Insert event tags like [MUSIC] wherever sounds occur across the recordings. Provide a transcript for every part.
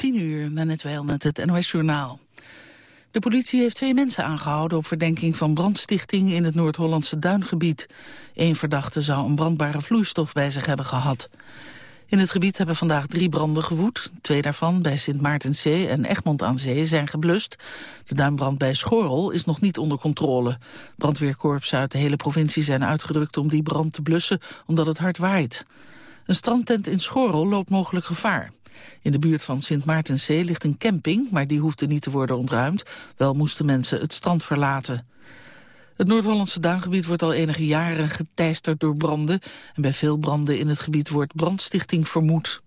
10 uur, net wel met het NOS-journaal. De politie heeft twee mensen aangehouden op verdenking van brandstichting in het Noord-Hollandse Duingebied. Eén verdachte zou een brandbare vloeistof bij zich hebben gehad. In het gebied hebben vandaag drie branden gewoed. Twee daarvan bij Sint Maartenzee en Egmond aan Zee zijn geblust. De duinbrand bij Schorrel is nog niet onder controle. Brandweerkorpsen uit de hele provincie zijn uitgedrukt om die brand te blussen omdat het hard waait. Een strandtent in Schorrel loopt mogelijk gevaar. In de buurt van Sint Maartenzee ligt een camping, maar die hoefde niet te worden ontruimd. Wel moesten mensen het strand verlaten. Het Noord-Hollandse duingebied wordt al enige jaren geteisterd door branden. En bij veel branden in het gebied wordt brandstichting vermoed.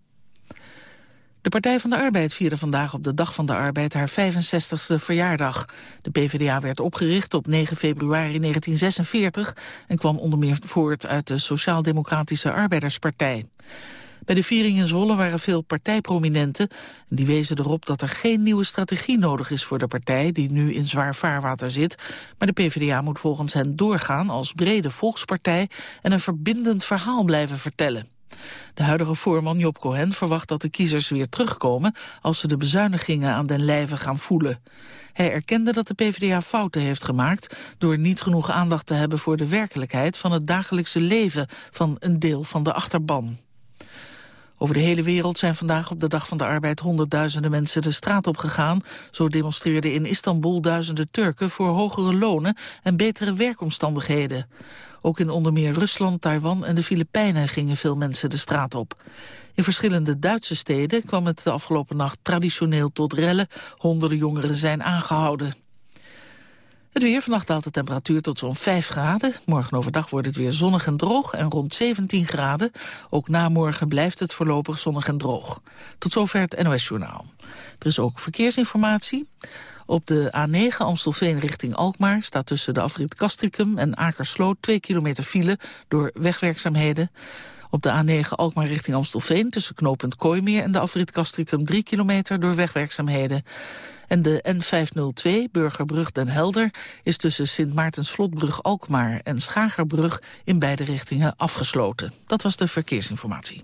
De Partij van de Arbeid vierde vandaag op de Dag van de Arbeid haar 65e verjaardag. De PvdA werd opgericht op 9 februari 1946 en kwam onder meer voort uit de Sociaal-Democratische Arbeiderspartij. Bij de viering in Zwolle waren veel partijprominenten. En die wezen erop dat er geen nieuwe strategie nodig is voor de partij... die nu in zwaar vaarwater zit. Maar de PvdA moet volgens hen doorgaan als brede volkspartij... en een verbindend verhaal blijven vertellen. De huidige voorman Job Cohen verwacht dat de kiezers weer terugkomen... als ze de bezuinigingen aan den lijve gaan voelen. Hij erkende dat de PvdA fouten heeft gemaakt... door niet genoeg aandacht te hebben voor de werkelijkheid... van het dagelijkse leven van een deel van de achterban. Over de hele wereld zijn vandaag op de Dag van de Arbeid honderdduizenden mensen de straat op gegaan. Zo demonstreerden in Istanbul duizenden Turken voor hogere lonen en betere werkomstandigheden. Ook in onder meer Rusland, Taiwan en de Filipijnen gingen veel mensen de straat op. In verschillende Duitse steden kwam het de afgelopen nacht traditioneel tot rellen. Honderden jongeren zijn aangehouden. Het weer, vannacht daalt de temperatuur tot zo'n 5 graden. Morgen overdag wordt het weer zonnig en droog en rond 17 graden. Ook na morgen blijft het voorlopig zonnig en droog. Tot zover het NOS-journaal. Er is ook verkeersinformatie. Op de A9 Amstelveen richting Alkmaar staat tussen de afrit Castricum en Akersloot 2 kilometer file door wegwerkzaamheden. Op de A9 Alkmaar richting Amstelveen tussen knooppunt Kooimeer en de afrit Castricum 3 kilometer door wegwerkzaamheden. En de N502 Burgerbrug Den Helder is tussen Sint Maartensvlotbrug Alkmaar en Schagerbrug in beide richtingen afgesloten. Dat was de verkeersinformatie.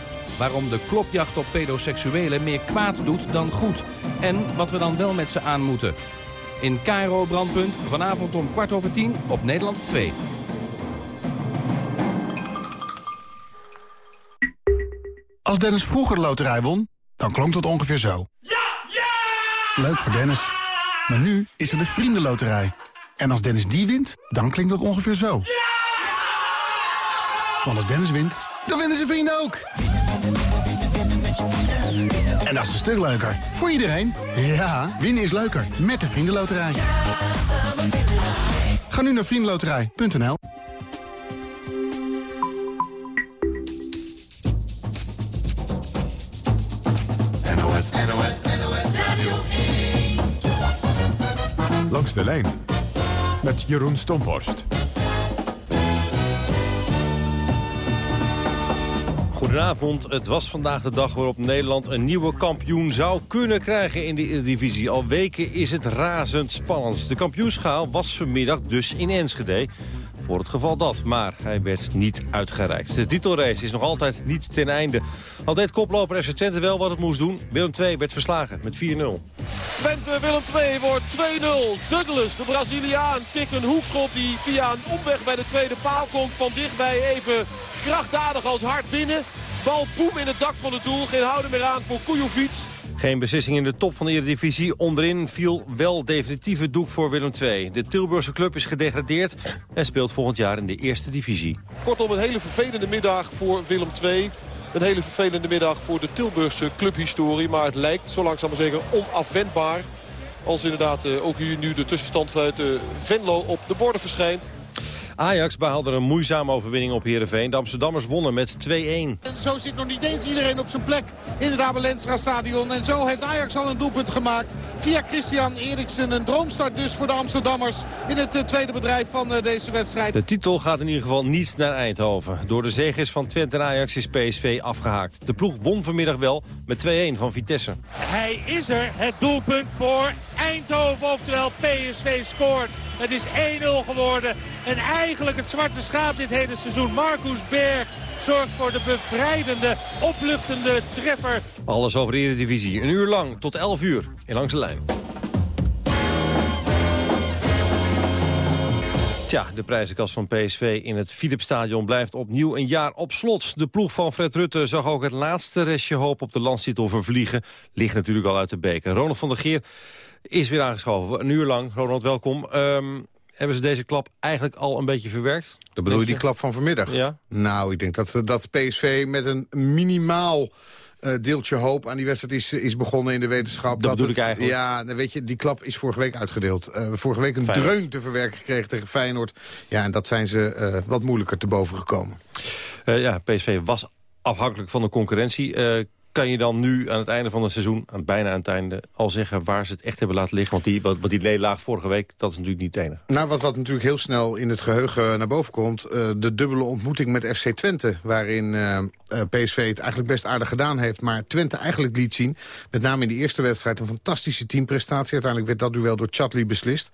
Waarom de klopjacht op pedoseksuelen meer kwaad doet dan goed. En wat we dan wel met ze aan moeten. In Cairo Brandpunt, vanavond om kwart over tien op Nederland 2. Als Dennis vroeger de loterij won, dan klonk dat ongeveer zo. Ja! Ja! Leuk voor Dennis. Maar nu is er de Vriendenloterij. En als Dennis die wint, dan klinkt dat ongeveer zo. Ja! Want als Dennis wint, dan winnen zijn vrienden ook. En dat is een stuk leuker. Voor iedereen. Ja, winnen is leuker. Met de Vriendenloterij. Ga nu naar vriendenloterij.nl NOS, NOS, NOS Radio Langs de lijn. Met Jeroen Stomborst. Goedenavond. Het was vandaag de dag waarop Nederland een nieuwe kampioen zou kunnen krijgen in de divisie. Al weken is het razend spannend. De kampioenschaal was vanmiddag dus in Enschede. Voor het geval dat, maar hij werd niet uitgereikt. De titelrace is nog altijd niet ten einde. Al deed koploper FC Twente wel wat het moest doen. Willem II werd verslagen met 4-0. Twente Willem II wordt 2-0. Douglas, de Braziliaan, tikt een hoekschop die via een omweg bij de tweede paal komt. Van dichtbij even krachtdadig als hard binnen. Bal boem in het dak van het doel. Geen houden meer aan voor Kujovic. Geen beslissing in de top van de Eredivisie. Onderin viel wel definitieve doek voor Willem II. De Tilburgse club is gedegradeerd en speelt volgend jaar in de eerste divisie. Kortom, een hele vervelende middag voor Willem II. Een hele vervelende middag voor de Tilburgse clubhistorie. Maar het lijkt, zo langzaam maar zeker, onafwendbaar. Als inderdaad eh, ook hier nu de tussenstand uit Venlo op de borden verschijnt. Ajax behaalde een moeizame overwinning op Heerenveen. De Amsterdammers wonnen met 2-1. En zo zit nog niet eens iedereen op zijn plek in het Abelensra stadion. En zo heeft Ajax al een doelpunt gemaakt. Via Christian Eriksen. Een droomstart dus voor de Amsterdammers in het eh, tweede bedrijf van eh, deze wedstrijd. De titel gaat in ieder geval niet naar Eindhoven. Door de zegens van Twente en Ajax is PSV afgehaakt. De ploeg won vanmiddag wel met 2-1 van Vitesse. Hij is er, het doelpunt voor Eindhoven. Oftewel PSV scoort. Het is 1-0 geworden. En eigenlijk het zwarte schaap dit hele seizoen. Marcus Berg zorgt voor de bevrijdende, opluchtende treffer. Alles over de Eredivisie. Een uur lang tot 11 uur in Langs de Lijn. Tja, de prijzenkast van PSV in het Philipsstadion blijft opnieuw een jaar op slot. De ploeg van Fred Rutte zag ook het laatste restje hoop op de landstitel vervliegen. Ligt natuurlijk al uit de beker. Ronald van der Geer is weer aangeschoven. Een uur lang. Ronald, welkom. Um, hebben ze deze klap eigenlijk al een beetje verwerkt? Dat bedoel je die klap van vanmiddag? Ja. Nou, ik denk dat, dat PSV met een minimaal... Uh, deeltje hoop aan die wedstrijd is, is begonnen in de wetenschap. Dat, dat het, ik eigenlijk. Ja, weet je, die klap is vorige week uitgedeeld. Uh, vorige week een Feyenoord. dreun te verwerken gekregen tegen Feyenoord. Ja, en dat zijn ze uh, wat moeilijker te boven gekomen. ja, PSV was afhankelijk van de concurrentie kan je dan nu aan het einde van het seizoen, aan bijna aan het einde, al zeggen waar ze het echt hebben laten liggen? Want die, wat, die nederlaag vorige week, dat is natuurlijk niet het enige. Nou, wat, wat natuurlijk heel snel in het geheugen naar boven komt, uh, de dubbele ontmoeting met FC Twente, waarin uh, PSV het eigenlijk best aardig gedaan heeft, maar Twente eigenlijk liet zien, met name in de eerste wedstrijd, een fantastische teamprestatie. Uiteindelijk werd dat duel door Chatli beslist.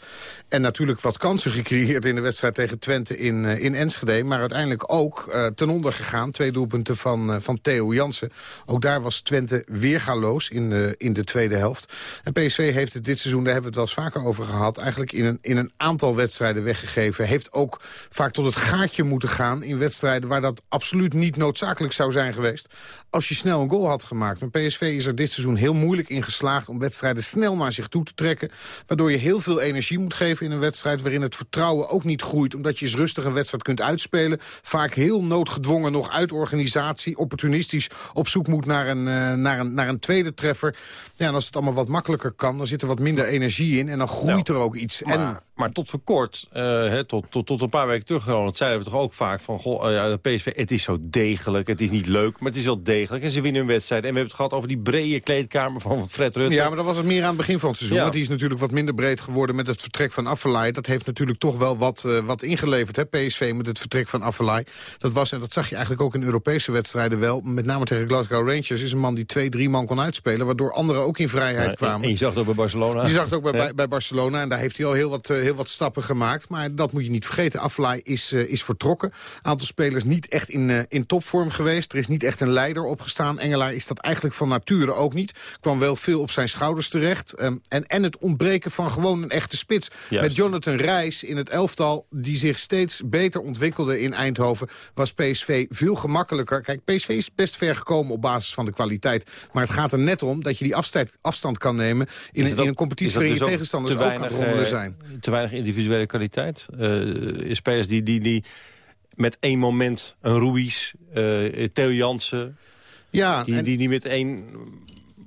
En natuurlijk wat kansen gecreëerd in de wedstrijd tegen Twente in, uh, in Enschede, maar uiteindelijk ook ten onder gegaan. Twee doelpunten van, van Theo Jansen. Ook daar was Twente weergaloos in in de tweede helft. En PSV heeft het dit seizoen, daar hebben we het wel eens vaker over gehad... eigenlijk in een, in een aantal wedstrijden weggegeven. Heeft ook vaak tot het gaatje moeten gaan in wedstrijden... waar dat absoluut niet noodzakelijk zou zijn geweest... als je snel een goal had gemaakt. Maar PSV is er dit seizoen heel moeilijk in geslaagd... om wedstrijden snel naar zich toe te trekken. Waardoor je heel veel energie moet geven in een wedstrijd... waarin het vertrouwen ook niet groeit... omdat je eens rustig een wedstrijd kunt uitspelen. Vaak heel noodgedwongen nog uit organisatie... opportunistisch op zoek moet naar een uh, naar, een, naar een tweede treffer. Ja, en als het allemaal wat makkelijker kan, dan zit er wat minder energie in. En dan groeit nou, er ook iets. Maar, en, maar tot voor kort, uh, he, tot, tot, tot een paar weken terug, dat zeiden we toch ook vaak van... Goh, uh, de PSV, het is zo degelijk, het is niet leuk, maar het is wel degelijk. En ze winnen een wedstrijd. En we hebben het gehad over die brede kleedkamer van Fred Rutte. Ja, maar dat was het meer aan het begin van het seizoen. Ja. Want die is natuurlijk wat minder breed geworden met het vertrek van Affelay. Dat heeft natuurlijk toch wel wat, uh, wat ingeleverd, hè, PSV, met het vertrek van Affelay. Dat was, en dat zag je eigenlijk ook in Europese wedstrijden wel... met name tegen Glasgow Rangers, is een man die twee, drie man kon uitspelen... waardoor anderen ook in vrijheid ja, kwamen. En je zag het ook bij Barcelona. Je zag het ook bij, bij, bij, Barcelona. En daar heeft hij al heel wat, uh, heel wat stappen gemaakt. Maar dat moet je niet vergeten. Aflaai is, uh, is vertrokken. Aantal spelers niet echt in, in topvorm geweest. Er is niet echt een leider opgestaan. Engelaar is dat eigenlijk van nature ook niet. Kwam wel veel op zijn schouders terecht. Um, en, en het ontbreken van gewoon een echte spits. Juist. Met Jonathan Reis in het elftal... die zich steeds beter ontwikkelde in Eindhoven... was PSV veel gemakkelijker. Kijk, PSV is best ver gekomen op basis van de kwaliteit. Maar het gaat er net om dat je die afstand, afstand kan nemen... in, een, in een competitie waarin je dus tegenstanders ook aan het rommelen zijn. Te weinig individuele kwaliteit? Uh, spelers die, die, die met één moment, een Ruiz, uh, Theo Jansen... Ja, die, die, die met één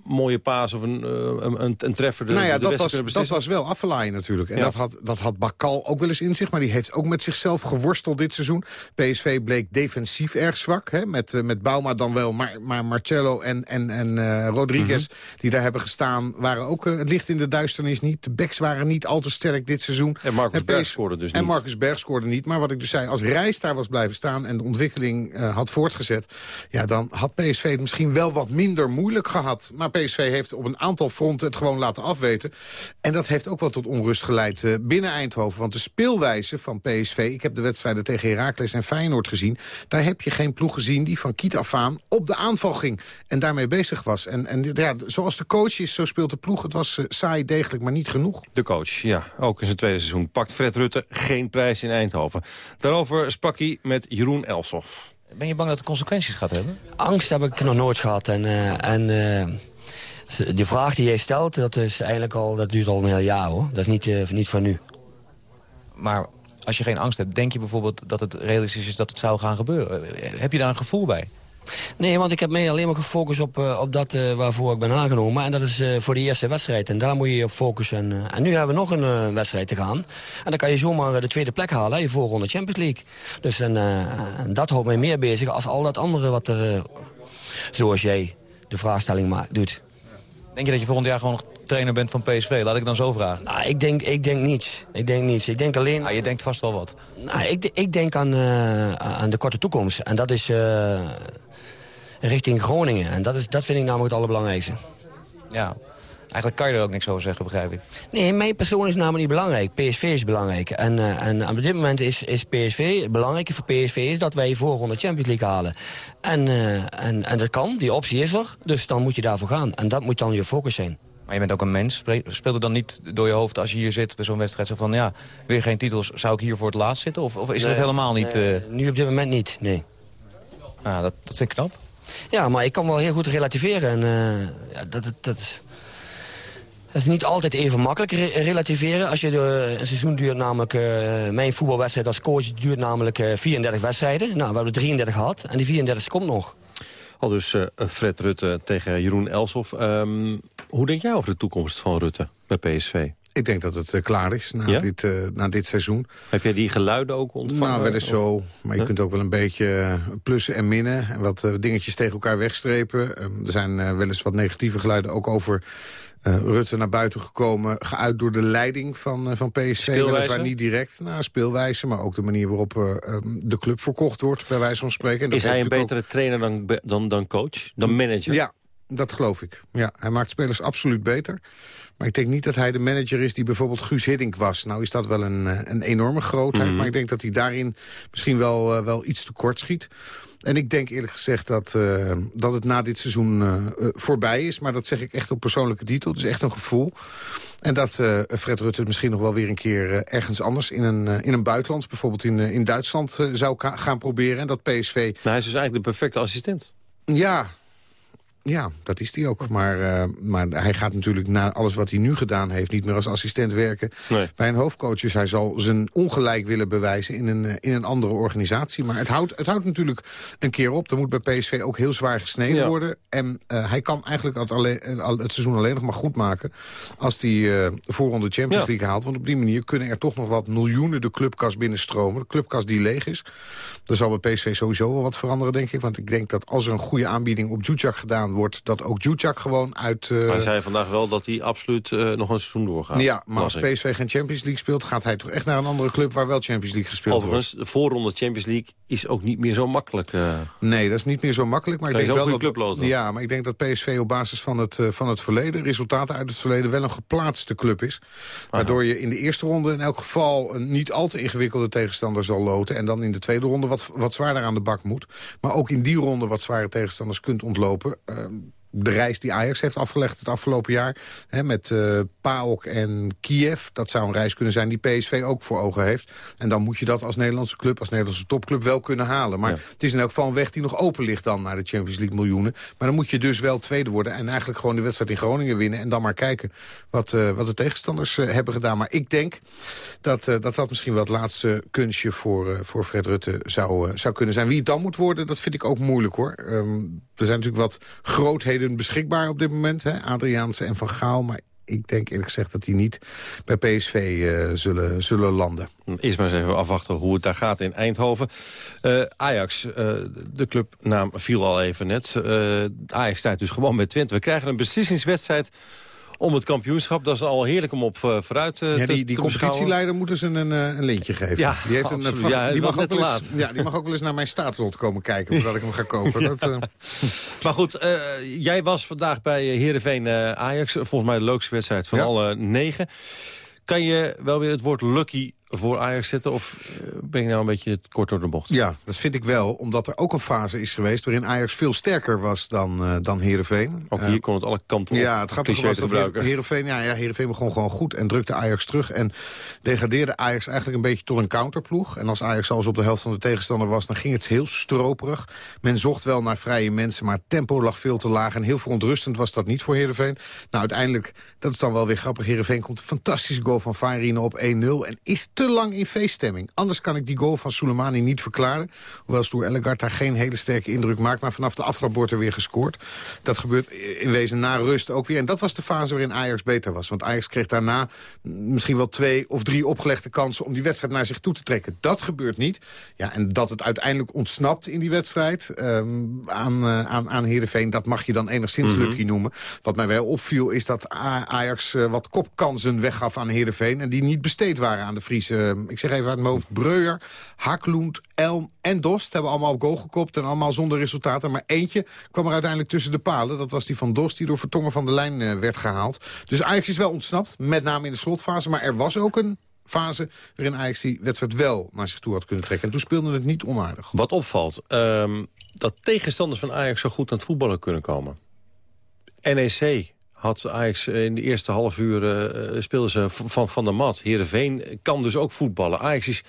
mooie paas of een, een, een, een treffer de, nou ja, de dat, was, dat was wel afvalaaien natuurlijk. En ja. dat, had, dat had Bakal ook wel eens in zich. Maar die heeft ook met zichzelf geworsteld dit seizoen. PSV bleek defensief erg zwak. Hè, met, uh, met Bauma dan wel. Maar, maar Marcello en, en, en uh, Rodriguez mm -hmm. die daar hebben gestaan... waren ook uh, het licht in de duisternis niet. De backs waren niet al te sterk dit seizoen. En Marcus Berg scoorde dus niet. En Marcus Berg scoorde niet. Maar wat ik dus zei, als Reis daar was blijven staan... en de ontwikkeling had voortgezet... ja, dan had PSV het misschien wel wat minder moeilijk gehad. Maar PSV heeft op een aantal fronten het gewoon laten afweten. En dat heeft ook wel tot onrust geleid uh, binnen Eindhoven. Want de speelwijze van PSV... ik heb de wedstrijden tegen Heracles en Feyenoord gezien... daar heb je geen ploeg gezien die van kiet af aan op de aanval ging. En daarmee bezig was. En, en ja, zoals de coach is, zo speelt de ploeg. Het was uh, saai, degelijk, maar niet genoeg. De coach, ja. Ook in zijn tweede seizoen pakt Fred Rutte geen prijs in Eindhoven. Daarover sprak hij met Jeroen Elsof. Ben je bang dat het consequenties gaat hebben? Angst heb ik nog nooit gehad. En, uh, en uh, de vraag die jij stelt, dat, is eigenlijk al, dat duurt al een heel jaar hoor. Dat is niet, uh, niet van nu. Maar als je geen angst hebt, denk je bijvoorbeeld dat het realistisch is dat het zou gaan gebeuren? Heb je daar een gevoel bij? Nee, want ik heb mij alleen maar gefocust op, uh, op dat uh, waarvoor ik ben aangenomen. En dat is uh, voor de eerste wedstrijd. En daar moet je je op focussen. en nu hebben we nog een wedstrijd te gaan. En dan kan je zomaar de tweede plek halen, hè, je voorronde Champions League. Dus en, dat houdt mij meer bezig als al dat andere wat er, zoals jij de vraagstelling maakt, doet. Denk je dat je volgend jaar gewoon nog trainer bent van PSV? Laat ik dan zo vragen. Nou, ik denk, ik denk niets. Ik denk niets. Ik denk alleen... Ah, je denkt vast wel wat. Nou, ik, ik denk aan, aan de korte toekomst. En dat is richting Groningen. En dat, is, dat vind ik namelijk het allerbelangrijkste. Ja, Eigenlijk kan je er ook niks over zeggen, begrijp ik. Nee, mijn persoon is namelijk niet belangrijk. PSV is belangrijk. En, uh, en op dit moment is, is PSV, het belangrijke voor PSV is dat wij voorronde Champions League halen. En, uh, en, en dat kan, die optie is er. Dus dan moet je daarvoor gaan. En dat moet dan je focus zijn. Maar je bent ook een mens. Speelt het dan niet door je hoofd als je hier zit bij zo'n wedstrijd... zo van, ja, weer geen titels, zou ik hier voor het laatst zitten? Of, of is nee, dat helemaal niet... Uh... nu op dit moment niet, nee. Ah, dat, dat vind ik knap. Ja, maar ik kan wel heel goed relativeren. En, uh, ja, dat, dat, dat, is niet altijd even makkelijk relativeren. Als je de, een seizoen duurt namelijk... Uh, mijn voetbalwedstrijd als coach duurt namelijk uh, 34 wedstrijden. Nou, we hebben 33 gehad. En die 34 komt nog. Al dus Fred Rutte tegen Jeroen Elsof. Um, hoe denk jij over de toekomst van Rutte bij PSV? Ik denk dat het uh, klaar is na, dit, uh, na dit seizoen. Heb jij die geluiden ook ontvangen? Nou, wel eens zo. Maar je kunt ook wel een beetje eh, plussen en minnen. En wat dingetjes tegen elkaar wegstrepen. Um, er zijn wel eens wat negatieve geluiden ook over Rutte naar buiten gekomen. Geuit door de leiding van, van PSV. Weliswaar niet direct. Nou, speelwijze. Maar ook de manier waarop um, de club verkocht wordt. Bij wijze van spreken. En is hij een betere trainer dan, dan, dan coach? Dan manager? Ja, dat geloof ik. Ja, hij maakt spelers absoluut beter. Maar ik denk niet dat hij de manager is die bijvoorbeeld Guus Hiddink was. Nou is dat wel een, eh, een enorme grootheid. Mhm. Maar ik denk dat hij daarin misschien wel, uh, wel iets tekort schiet. En ik denk eerlijk gezegd dat, uh, dat het na dit seizoen uh, voorbij is. Maar dat zeg ik echt op persoonlijke titel. Het is echt een gevoel. En dat uh, Fred Rutte misschien nog wel weer een keer ergens anders... in een, in een buitenland, bijvoorbeeld in, in Duitsland, zou gaan proberen. En dat PSV... Nou, hij is dus eigenlijk de perfecte assistent. Ja, ja, dat is hij ook. Maar, uh, maar hij gaat natuurlijk na alles wat hij nu gedaan heeft... niet meer als assistent werken bij een hoofdcoach. Dus hij zal zijn ongelijk willen bewijzen in een, eh, in een andere organisatie. Maar het houdt, het houdt natuurlijk een keer op. Er moet bij PSV ook heel zwaar gesneden worden. En uh, hij kan eigenlijk het, alleen, het seizoen alleen nog maar goed maken... als hij uh, de voorronde Champions League haalt. Want op die manier kunnen er toch nog wat miljoenen de clubkas binnenstromen. De clubkas die leeg is. Er zal bij PSV sowieso wel wat veranderen, denk ik. Want ik denk dat als er een goede aanbieding op Djudjak gedaan wordt... dat ook Djudjak gewoon uit... Uh... hij zei vandaag wel dat hij absoluut uh, nog een seizoen doorgaat. Ja, maar als PSV geen Champions League speelt... gaat hij toch echt naar een andere club waar wel Champions League gespeeld Overigens, wordt. de voorronde Champions League is ook niet meer zo makkelijk. Uh... Nee, dat is niet meer zo makkelijk. Maar ik denk wel dat, ja, maar ik denk dat PSV op basis van het, van het verleden... resultaten uit het verleden wel een geplaatste club is. Waardoor je in de eerste ronde in elk geval... een niet al te ingewikkelde tegenstander zal loten. En dan in de tweede ronde wat, wat zwaarder aan de bak moet. Maar ook in die ronde wat zware tegenstanders kunt ontlopen. Uh, um, de reis die Ajax heeft afgelegd het afgelopen jaar... Hè, met uh, PAOK en Kiev. Dat zou een reis kunnen zijn die PSV ook voor ogen heeft. En dan moet je dat als Nederlandse club, als Nederlandse topclub wel kunnen halen. Maar het is in elk geval een weg die nog open ligt dan naar de Champions League miljoenen. Maar dan moet je dus wel tweede worden en eigenlijk gewoon de wedstrijd in Groningen winnen. En dan maar kijken wat, uh, wat de tegenstanders uh, hebben gedaan. Maar ik denk dat, dat dat misschien wel het laatste kunstje voor, voor Fred Rutte zou, zou kunnen zijn. Wie het dan moet worden, dat vind ik ook moeilijk hoor. Um, er zijn natuurlijk wat grootheden beschikbaar op dit moment. Hè? Adriaanse en Van Gaal. Maar ik denk eerlijk gezegd dat die niet bij PSV uh, zullen, zullen landen. Eerst maar eens even afwachten hoe het daar gaat in Eindhoven. Uh, Ajax, uh, de clubnaam viel al even net. Ajax staat dus gewoon met Twente. We krijgen een beslissingswedstrijd om het kampioenschap. Dat is al heerlijk om op uh, vooruit uh, ja, die, die competitieleider moeten ze een, uh, een lintje geven. Ja, die, heeft een, ja, die, mag ook wel eens, ja, die mag ook wel eens naar mijn staatslot komen kijken... voordat ik hem ga kopen. [LAUGHS] Dat, maar goed, jij was vandaag bij Heerenveen Ajax. Volgens mij de leukste wedstrijd van alle negen. Kan je wel weer het woord lucky voor Ajax zetten? Of eh, ben je nou een beetje kort door de bocht? Ja, dat vind ik wel. Omdat er ook een fase is geweest waarin Ajax veel sterker was dan, uh, dan Heerenveen. Ook hier uh, kon het alle kanten op. Ja, het grappige was dat Heerenveen, ja, ja, Heerenveen begon gewoon goed en drukte Ajax terug. En degradeerde Ajax eigenlijk een beetje tot een counterploeg. En als Ajax zelfs op de helft van de tegenstander was, dan ging het heel stroperig. Men zocht wel naar vrije mensen, maar het tempo lag veel te laag. En heel verontrustend was dat niet voor Heerenveen. Nou, uiteindelijk, dat is dan wel weer grappig. Heerenveen komt een fantastische goal van Farine op 1-0 en is te lang in feeststemming. Anders kan ik die goal van Soleimani niet verklaren. Hoewel Stoer Ellegard daar geen hele sterke indruk maakt... maar vanaf de aftrap wordt er weer gescoord. Dat gebeurt in wezen na rust ook weer. En dat was de fase waarin Ajax beter was. Want Ajax kreeg daarna misschien wel twee of drie opgelegde kansen... om die wedstrijd naar zich toe te trekken. Dat gebeurt niet. Ja, en dat het uiteindelijk ontsnapt in die wedstrijd um, aan, uh, aan, aan Heerenveen... dat mag je dan enigszins mm lucky noemen. Wat mij wel opviel is dat Ajax uh, wat kopkansen weggaf aan Heerenveen... en die niet besteed waren aan de Friese. Ik zeg even uit mijn hoofd, Breuer, Haklund, Elm en Dost... hebben allemaal op goal gekopt en allemaal zonder resultaten. Maar eentje kwam er uiteindelijk tussen de palen. Dat was die van Dost, die door Vertongen van de lijn uh, werd gehaald. Dus Ajax is wel ontsnapt, met name in de slotfase. Maar er was ook een fase waarin Ajax die wedstrijd wel naar zich toe had kunnen trekken. En toen speelde het niet onaardig. Wat opvalt, um, dat tegenstanders van Ajax zo goed aan het voetballen kunnen komen. NEC had Ajax in de eerste half uur uh, speelden ze van, van de mat. Heerenveen kan dus ook voetballen. Ajax is,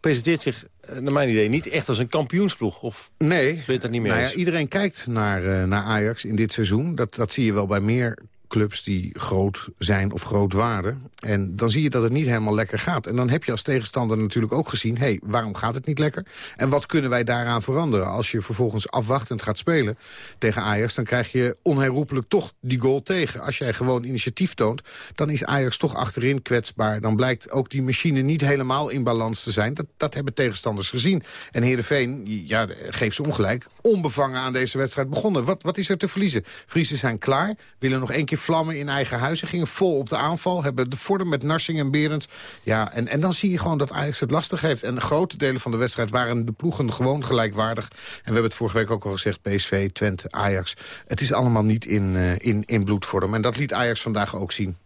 presenteert zich, uh, naar mijn idee, niet echt als een kampioensploeg. Of nee, ben je dat niet meer nou? Ja, iedereen kijkt naar, uh, naar Ajax in dit seizoen. Dat, dat zie je wel bij meer clubs die groot zijn of groot waren. En dan zie je dat het niet helemaal lekker gaat. En dan heb je als tegenstander natuurlijk ook gezien... hé, hey, waarom gaat het niet lekker? En wat kunnen wij daaraan veranderen? Als je vervolgens afwachtend gaat spelen tegen Ajax... dan krijg je onherroepelijk toch die goal tegen. Als jij gewoon initiatief toont, dan is Ajax toch achterin kwetsbaar. Dan blijkt ook die machine niet helemaal in balans te zijn. Dat, dat hebben tegenstanders gezien. En Heerenveen, ja, geeft ze ongelijk, onbevangen aan deze wedstrijd begonnen. Wat, wat is er te verliezen? Friesen zijn klaar, willen nog één keer vlammen in eigen huis. Ze gingen vol op de aanval, hebben de vorm met Narsing en Berend. Ja, en, en dan zie je gewoon dat Ajax het lastig heeft. En grote delen van de wedstrijd waren de ploegen gewoon gelijkwaardig. En we hebben het vorige week ook al gezegd, PSV, Twente, Ajax. Het is allemaal niet in, uh, in, in bloedvorm. En dat liet Ajax vandaag ook zien.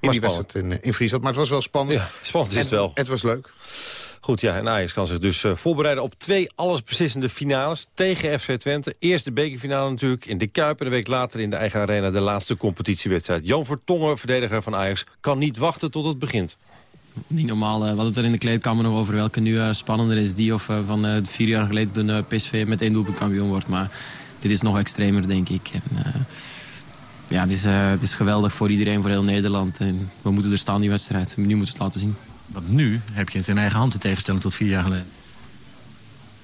In die wedstrijd in, in Friesland. Maar het was wel spannend. Ja, spannend is het wel. Het was leuk. Goed, ja, en Ajax kan zich dus uh, voorbereiden op twee allesbeslissende finales tegen FC Twente. Eerst de bekerfinale natuurlijk in de Kuip en een week later in de eigen arena de laatste competitiewedstrijd. Jan Vertongen, verdediger van Ajax, kan niet wachten tot het begint. Niet normaal. We hadden het er in de kleedkamer nog over welke nu uh, spannender is. Die of van vier jaar geleden toen PSV met één doelpunt kampioen wordt. Maar dit is nog extremer, denk ik. Ja, het is, het is geweldig voor iedereen, voor heel Nederland. En we moeten er staan, die wedstrijd. Nu moeten we het laten zien. Want nu heb je het in eigen hand in tegenstelling tot vier jaar geleden.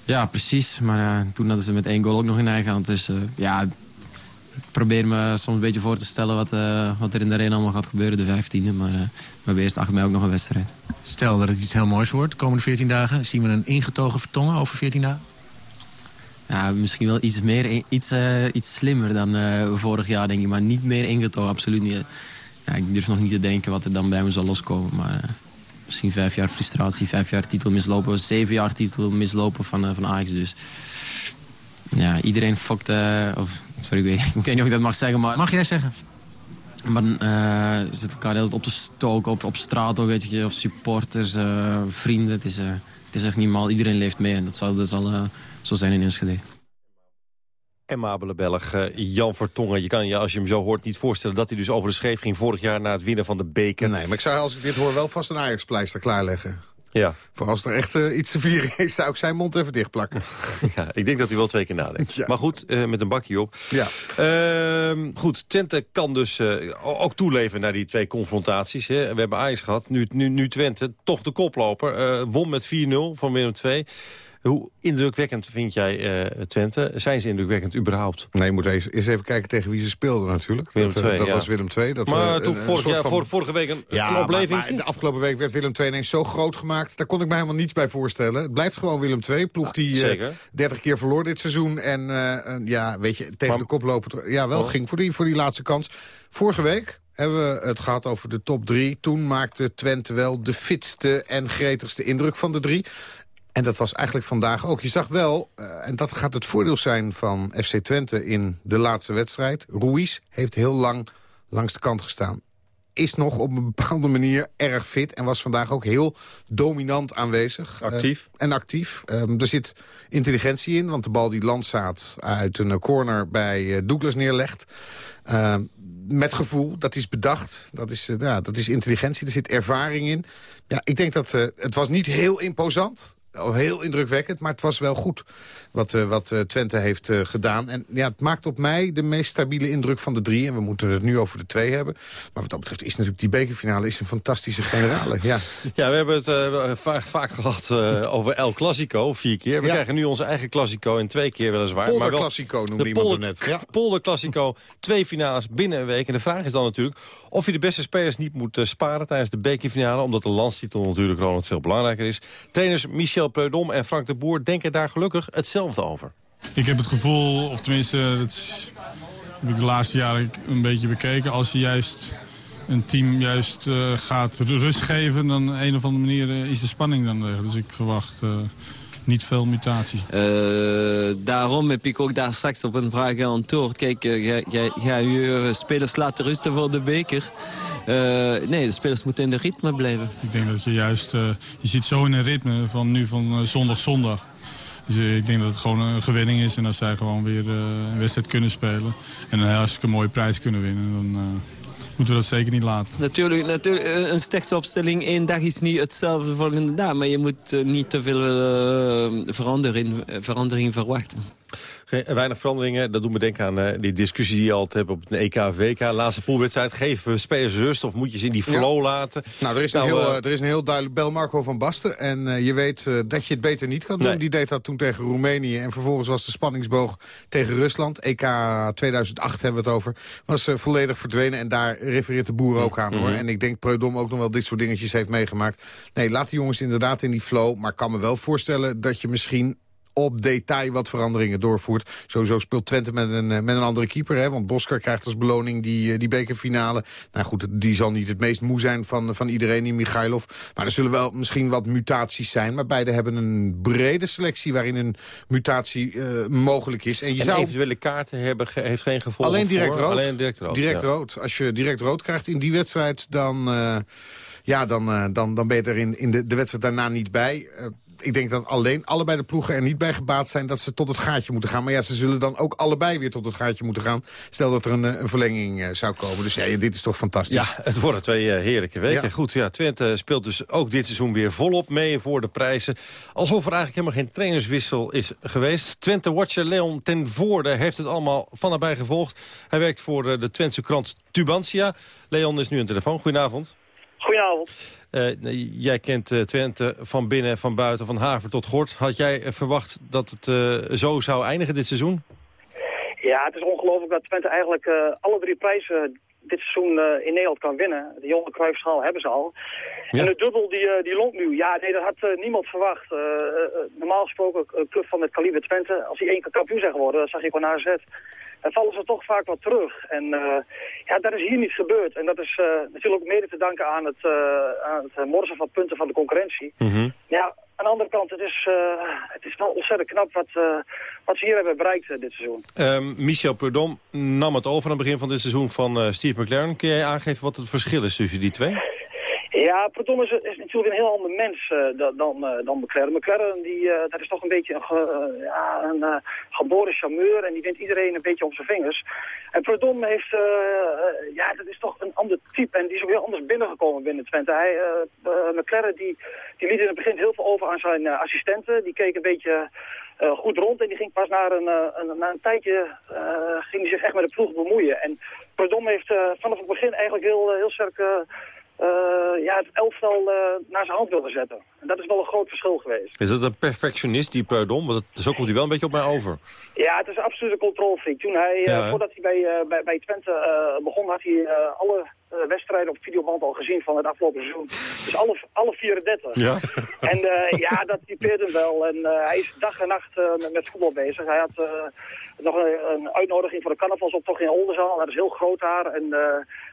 Ja, precies. Maar uh, toen hadden ze met één goal ook nog in eigen hand. Dus uh, ja, ik probeer me soms een beetje voor te stellen wat, uh, wat er in de arena allemaal gaat gebeuren, de vijftiende. Maar we hebben eerst achter mij ook nog een wedstrijd. Stel dat het iets heel moois wordt, de komende 14 dagen. Zien we een ingetogen vertongen over 14 dagen? Ja, misschien wel iets, meer, iets, iets slimmer dan vorig jaar, denk ik. Maar niet meer ingetogen, absoluut niet. Ja, ik durf nog niet te denken wat er dan bij me zal loskomen. Maar misschien vijf jaar frustratie, vijf jaar titel mislopen, zeven jaar titel mislopen van, uh, van Ajax. Dus ja, iedereen fokt, uh, of sorry, ik weet, [LAUGHS] ik weet niet of ik dat mag zeggen, maar... Mag jij zeggen? Maar uh, zit elkaar heel op te stoken, op, op straat ook, weet je, of supporters, vrienden. Het is, het is echt niet normaal, iedereen leeft mee en dat zal, dat zal zo zijn in Enschede emabele Belg uh, Jan Vertongen. Je kan je, als je hem zo hoort, niet voorstellen dat hij dus over de scheef ging vorig jaar na het winnen van de beker. Nee, maar ik zou als ik dit hoor wel vast een Ajax-pleister klaarleggen. Ja. Voor als er echt uh, iets te vieren is, zou ik zijn mond even dichtplakken. [LAUGHS] ja, ik denk dat hij wel twee keer nadenkt. Ja. Maar goed, uh, met een bakje op. Ja. Uh, goed, Twente kan dus ook toeleven naar die twee confrontaties. Hè. We hebben Ajax gehad, nu, nu, nu Twente, toch de koploper. won met 4-0 van Willem II. Hoe indrukwekkend vind jij uh, Twente? Zijn ze indrukwekkend überhaupt? Nee, je moet eens, eens even kijken tegen wie ze speelden natuurlijk. Willem dat, II, dat ja. was Willem II. Dat, maar uh, toen, een, vorig jaar, van... vorige week een, ja, een opleving. Maar, maar de afgelopen week werd Willem II ineens zo groot gemaakt. Daar kon ik me helemaal niets bij voorstellen. Het blijft gewoon Willem II. Ploeg die uh, Zeker. 30 keer verloor dit seizoen. En ja, weet je, tegen maar, de koploper ja, wel oh. ging voor die, voor die laatste kans. Vorige week hebben we het gehad over de top drie. Toen maakte Twente wel de fitste en gretigste indruk van de drie. En dat was eigenlijk vandaag ook. Je zag wel, uh, en dat gaat het voordeel zijn van FC Twente in de laatste wedstrijd. Ruiz heeft heel lang langs de kant gestaan. Is nog op een bepaalde manier erg fit. En was vandaag ook heel dominant aanwezig. Actief. Uh, en actief. Um, er zit intelligentie in. Want de bal die Landsaat uit een corner bij uh, Douglas neerlegt. Uh, met gevoel, dat is bedacht. Dat is, ja, dat is intelligentie, er zit ervaring in. Ja, ik denk dat het was niet heel imposant. Al heel indrukwekkend, maar het was wel goed wat, uh, wat uh, Twente heeft uh, gedaan. En ja, het maakt op mij de meest stabiele indruk van de drie. En we moeten het nu over de twee hebben. Maar wat dat betreft is natuurlijk die bekerfinale is een fantastische generale. Ja, [LAUGHS] ja we hebben het vaak, vaak gehad over El Clasico, vier keer. We ja. krijgen nu onze eigen Clasico in twee keer weliswaar. Polder maar wel Clasico noemde iemand polder, net. Ja. Polder Clasico, twee finales binnen een week. En de vraag is dan natuurlijk of je de beste spelers niet moet sparen tijdens de bekerfinale. Omdat de landstitel natuurlijk Ronald veel belangrijker is. Trainers Michel Preudom en Frank de Boer denken daar gelukkig hetzelfde over. Ik heb het gevoel, of tenminste, dat heb ik de laatste jaren een beetje bekeken... als je juist een team juist uh, gaat rust geven... dan een of andere manier uh, is de spanning dan weg. Dus ik verwacht... Uh, niet veel mutaties. Uh, daarom heb ik ook daar straks op een vraag geantwoord. Kijk, ga je spelers laten rusten voor de beker? Uh, nee, de spelers moeten in de ritme blijven. Ik denk dat je juist... Je zit zo in een ritme van nu van zondag zondag. Dus ik denk dat het gewoon een gewinning is. En dat zij gewoon weer een wedstrijd kunnen spelen. En een hartstikke mooie prijs kunnen winnen. Dan, moeten we dat zeker niet laten. Natuurlijk, natuurlijk een sterkste opstelling één dag is niet hetzelfde volgende dag. Maar je moet niet te veel verandering, verandering verwachten. Weinig veranderingen. Dat doet me denken aan uh, die discussie die je altijd hebt op een EK, WK. Laatste poolwedstrijd. Geven spelers rust of moet je ze in die flow ja. laten? Nou, er is, nou, een heel, uh, er is een heel duidelijk bel Marco van Basten. En uh, je weet dat je het beter niet kan doen. Nee. Die deed dat toen tegen Roemenië. En vervolgens was de spanningsboog tegen Rusland. EK 2008 hebben we het over. Was volledig verdwenen. En daar refereert de boer ook aan. Mm -hmm. hoor. En ik denk Preudom ook nog wel dit soort dingetjes heeft meegemaakt. Nee, laat die jongens inderdaad in die flow. Maar ik kan me wel voorstellen dat je misschien op detail wat veranderingen doorvoert. Sowieso speelt Twente met een, met een andere keeper. Hè, want Bosker krijgt als beloning die, die bekerfinale. Nou goed, die zal niet het meest moe zijn van, van iedereen, die Michailov. Maar er zullen wel misschien wat mutaties zijn. Maar beide hebben een brede selectie waarin een mutatie uh, mogelijk is. En, je en zou... eventuele kaarten hebben heeft geen gevolg Alleen direct voor. rood. Alleen direct rood. Direct ja. rood. Als je direct rood krijgt in die wedstrijd, dan... Uh, ja, dan, dan, dan ben je er in, in de, de wedstrijd daarna niet bij. Uh, ik denk dat alleen allebei de ploegen er niet bij gebaat zijn... dat ze tot het gaatje moeten gaan. Maar ja, ze zullen dan ook allebei weer tot het gaatje moeten gaan. Stel dat er een, een verlenging uh, zou komen. Dus ja, dit is toch fantastisch. Ja, het worden twee uh, heerlijke weken. Ja. Goed, ja, Twente speelt dus ook dit seizoen weer volop mee voor de prijzen. Alsof er eigenlijk helemaal geen trainerswissel is geweest. Twente-watcher Leon ten Voorde heeft het allemaal van nabij gevolgd. Hij werkt voor uh, de Twentse krant Tubantia. Leon is nu aan de telefoon. Goedenavond. Goedenavond. Uh, jij kent uh, Twente van binnen, van buiten, van Haver tot Gort. Had jij uh, verwacht dat het zo zou eindigen dit seizoen? Ja, het is ongelooflijk dat Twente eigenlijk alle drie prijzen dit seizoen in Nederland kan winnen. De jonge Cruijffschaal hebben ze al. Ja. En de dubbel die, die longt nu. Ja, nee, dat had niemand verwacht. normaal gesproken een club van het kaliber Twente, als hij één keer kampioen zijn geworden, dat zag ik wel naar zet dan vallen ze toch vaak wat terug. En uh, ja, dat is hier niet gebeurd. En dat is uh, natuurlijk ook mede te danken aan het, uh, aan het morsen van punten van de concurrentie. Mhm. Mm -hmm. Ja, aan de andere kant, het is, het is wel ontzettend knap wat, wat ze hier hebben bereikt dit seizoen. Um, Michel Perdom nam het over aan het begin van dit seizoen van Steve McLaren. Kun jij aangeven wat het verschil is tussen die twee? Ja, Proton is, natuurlijk een heel ander mens uh, dan, uh, dan die, uh, dat is toch een beetje een, ja, een geboren charmeur en die vindt iedereen een beetje op zijn vingers. En Proton heeft, ja, dat is toch een ander type en die is ook heel anders binnengekomen binnen Twente. Hij, McLaren, die, die liet in het begin heel veel over aan zijn assistenten. Die keek een beetje... Goed rond en die ging pas na een, een, een tijdje ging hij zich echt met de ploeg bemoeien. En Perdom heeft vanaf het begin eigenlijk heel, heel sterk uh, ja, het elftal uh, naar zijn hand willen zetten. En dat is wel een groot verschil geweest. Is dat een perfectionist, die Perdom? Want zo komt hij wel een beetje op mij over. Ja, het is een absolute controlefreak. Toen hij, ja, uh, voordat hij bij, bij, bij Twente begon, had hij alle wedstrijden op videoband al gezien van het afgelopen seizoen. Dus alle, alle 34. Ja. En ja, dat typeert hem wel. En hij is dag en nacht met, met, voetbal bezig. Hij had nog een, een, uitnodiging voor de carnavalsoptocht in Oldenzaal. Dat is heel groot daar. En,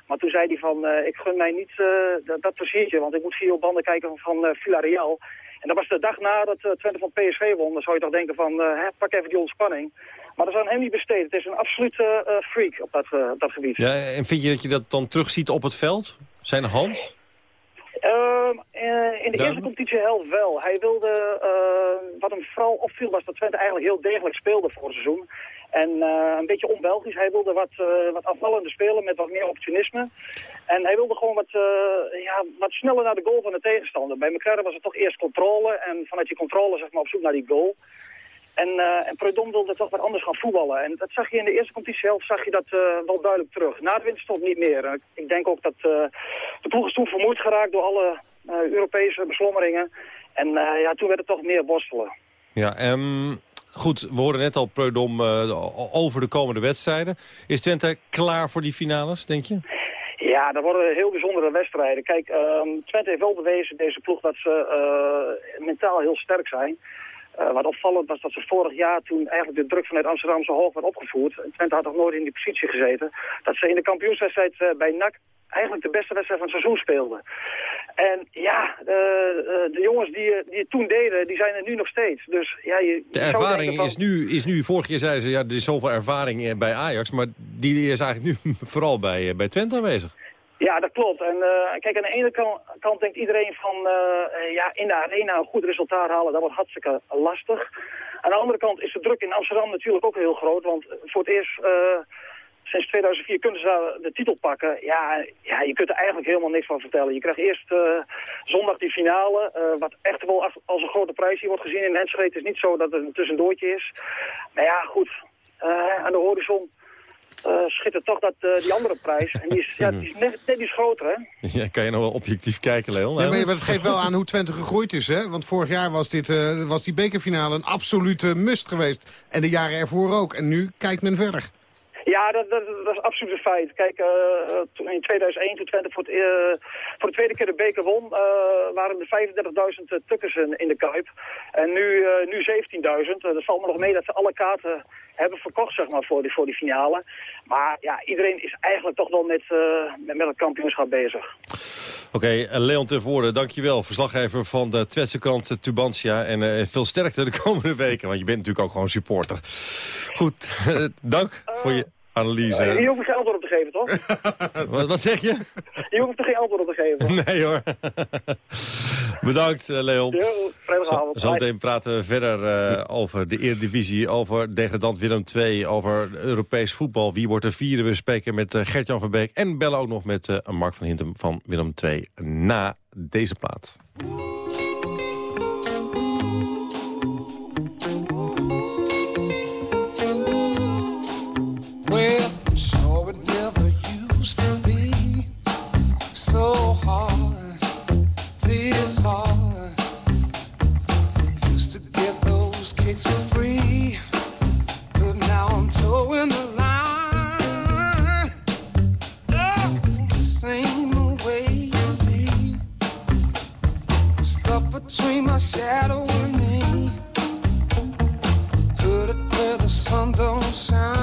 maar toen zei hij van, uh, ik gun mij niet uh, dat, dat pleziertje, want ik moet videobanden kijken van uh, Villarreal. En dat was de dag nadat uh, Twente van PSV won. Dan zou je toch denken van, hè, pak even die ontspanning. Maar dat is aan hem niet besteed. Het is een absolute freak op dat, op dat gebied. Ja, en vind je dat je dat dan terugziet op het veld? Zijn hand? Ehm, eh, in de eerste competitiehelft wel. Hij wilde, uh, wat hem vooral opviel was dat Twente eigenlijk heel degelijk speelde voor het seizoen. En uh, een beetje onbelgisch. Hij wilde wat, wat afvallende spelen met wat meer opportunisme. En hij wilde gewoon wat, ja, wat sneller naar de goal van de tegenstander. Bij McLaren was het toch eerst controle en vanuit die controle zeg maar, op zoek naar die goal. En, uh, en wilde toch wat anders gaan voetballen. En dat zag je in de eerste competitie zelf zag je dat uh, wel duidelijk terug. Na de winterstop niet meer. ik denk ook dat uh, de ploeg is toen vermoeid geraakt door alle Europese beslommeringen. En ja, toen werd het toch meer worstelen. Ja, um, goed, we hoorden net al Predom over de komende wedstrijden. Is Twente klaar voor die finales, denk je? Ja, dat worden heel bijzondere wedstrijden. Kijk, um, Twente heeft wel bewezen, deze ploeg, dat ze mentaal heel sterk zijn. Uh, wat opvallend was dat ze vorig jaar, toen eigenlijk de druk vanuit Amsterdam zo hoog werd opgevoerd... Twente had nog nooit in die positie gezeten... dat ze in de kampioenswedstrijd uh, bij NAC eigenlijk de beste wedstrijd van het seizoen speelden. En ja, uh, de jongens die, die het toen deden, die zijn er nu nog steeds. Dus, ja, je, de ervaring van... is, nu, is nu, vorig jaar zeiden ze, ja, er is zoveel ervaring bij Ajax... maar die is eigenlijk nu [LAUGHS] vooral bij, bij Twente aanwezig. Ja, dat klopt. En uh, kijk, aan de ene kant, denkt iedereen van uh, ja, in de arena een goed resultaat halen, dat wordt hartstikke lastig. Aan de andere kant is de druk in Amsterdam natuurlijk ook heel groot, want voor het eerst sinds 2004 kunnen ze de titel pakken. Ja, ja, je kunt er eigenlijk helemaal niks van vertellen. Je krijgt eerst zondag die finale, wat echt wel als, een grote prijs hier wordt gezien. In Enschede is niet zo dat het een tussendoortje is. Maar ja, goed, aan de horizon schittert toch dat, uh, die andere prijs. En die is, ja, die is net, net iets groter, hè? [LAUGHS] Ja, kan je nog wel objectief kijken, Leon? Ja, maar het geeft wel aan hoe Twente gegroeid is, hè? Want vorig jaar was, dit, uh, was die bekerfinale een absolute must geweest. En de jaren ervoor ook. En nu kijkt men verder. Ja, dat, is absoluut een feit. Kijk, uh, in 2001, toen Twente voor, het, uh, voor de tweede keer de beker won, waren er 35.000 tukkers in, de Kuip. En nu, nu 17.000. dat valt me nog mee dat ze alle kaarten hebben verkocht zeg maar, voor, die, voor die finale. Maar ja, iedereen is eigenlijk toch wel met, met, met, het kampioenschap bezig. Oké, okay, Leon ten Voorde, dankjewel. Verslaggever van de Twetse krant Tubantia. En veel sterkte de [LAUGHS] komende weken, want je bent natuurlijk ook gewoon supporter. Goed, [LAUGHS] dank voor je analyse. Uh, hier hoef ik geen antwoord op te geven, toch? [LAUGHS] wat, wat, zeg je? Hier hoef ik er geen antwoord op te geven. [LAUGHS] Nee hoor. Bedankt, uh, Leon. Zo, Zometeen praten we verder uh, over de Eredivisie, over degradant Willem II, over Europees voetbal. Wie wordt de vierde? We spreken met uh, Gert-Jan van Beek en bellen ook nog met Mark van Hintem van Willem II na deze plaat. between my shadow and me. Put it where the sun don't shine.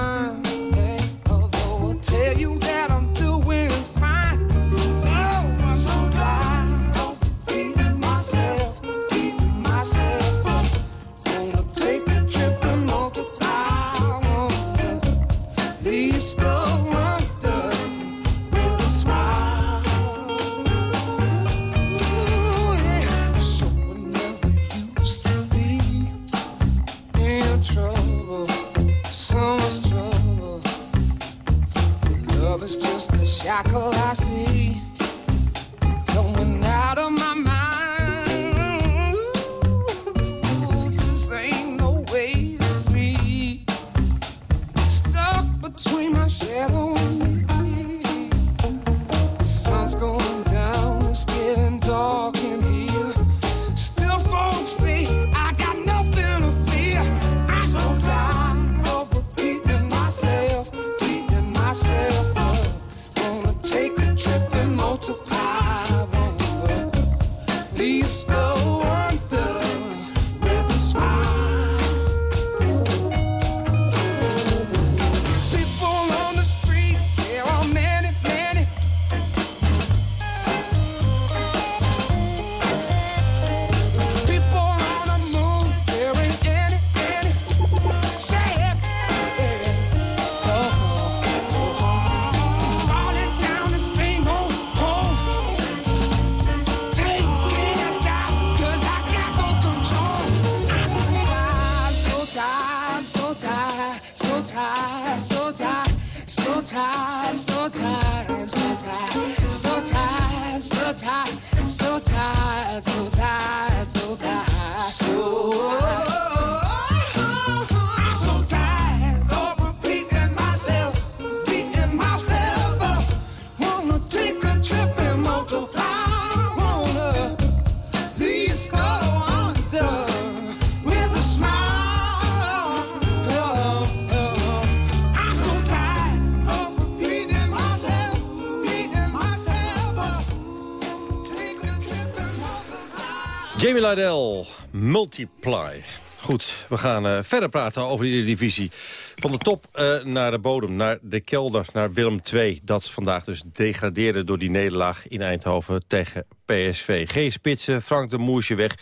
Lydell, Multiply. Goed, we gaan eh, verder praten over die divisie. Van de top eh, naar de bodem, naar de kelder, naar Willem II. Dat vandaag dus degradeerde door die nederlaag in Eindhoven tegen PSV. Geen spitsen, Frank de Moersje weg.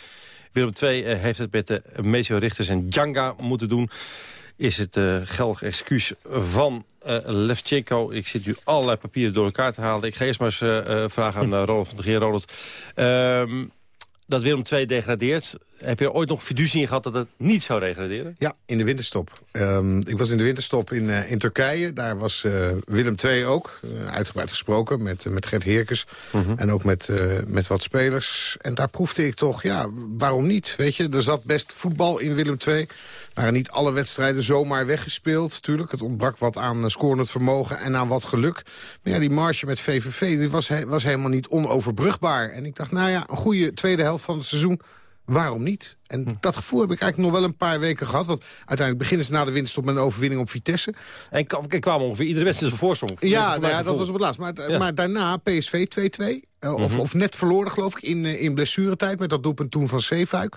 Willem II eh, heeft het met de Mesio Richters en Djanga moeten doen. Is het geldig excuus van Levchenko. Ik zit nu allerlei papieren door elkaar te halen. Ik ga eerst maar eens vragen aan uh, Ronald van de Geer. Ronald, Ehm, dat Willem II degradeert. Heb je er ooit nog fiducie in gehad dat het niet zou degraderen? Ja, in de winterstop. Ehm, ik was in de winterstop in, eh, in Turkije. Daar was eh, Willem II ook, eh, uitgebreid gesproken, met, met Gert Heerkens. En ook met, met wat spelers. En daar proefde ik toch, ja, waarom niet? Weet je, er zat best voetbal in Willem II. waren niet alle wedstrijden zomaar weggespeeld. Tuurlijk, het ontbrak wat aan scorend vermogen en aan wat geluk. Maar ja, die marge met VVV die was, he- was helemaal niet onoverbrugbaar. En ik dacht, nou ja, een goede tweede helft van het seizoen... Waarom niet? En dat gevoel heb ik eigenlijk nog wel een paar weken gehad. Want uiteindelijk beginnen ze na de winterstop met een overwinning op Vitesse. En ik kwam ongeveer iedere wedstrijd op voorsprong. Ja, nou ja, dat was op het laatst. Maar, Ja. maar daarna PSV 2-2. eh, of, Mhm. of net verloren, geloof ik, in, eh, in blessuretijd... met dat doelpunt toen van Zeefuik.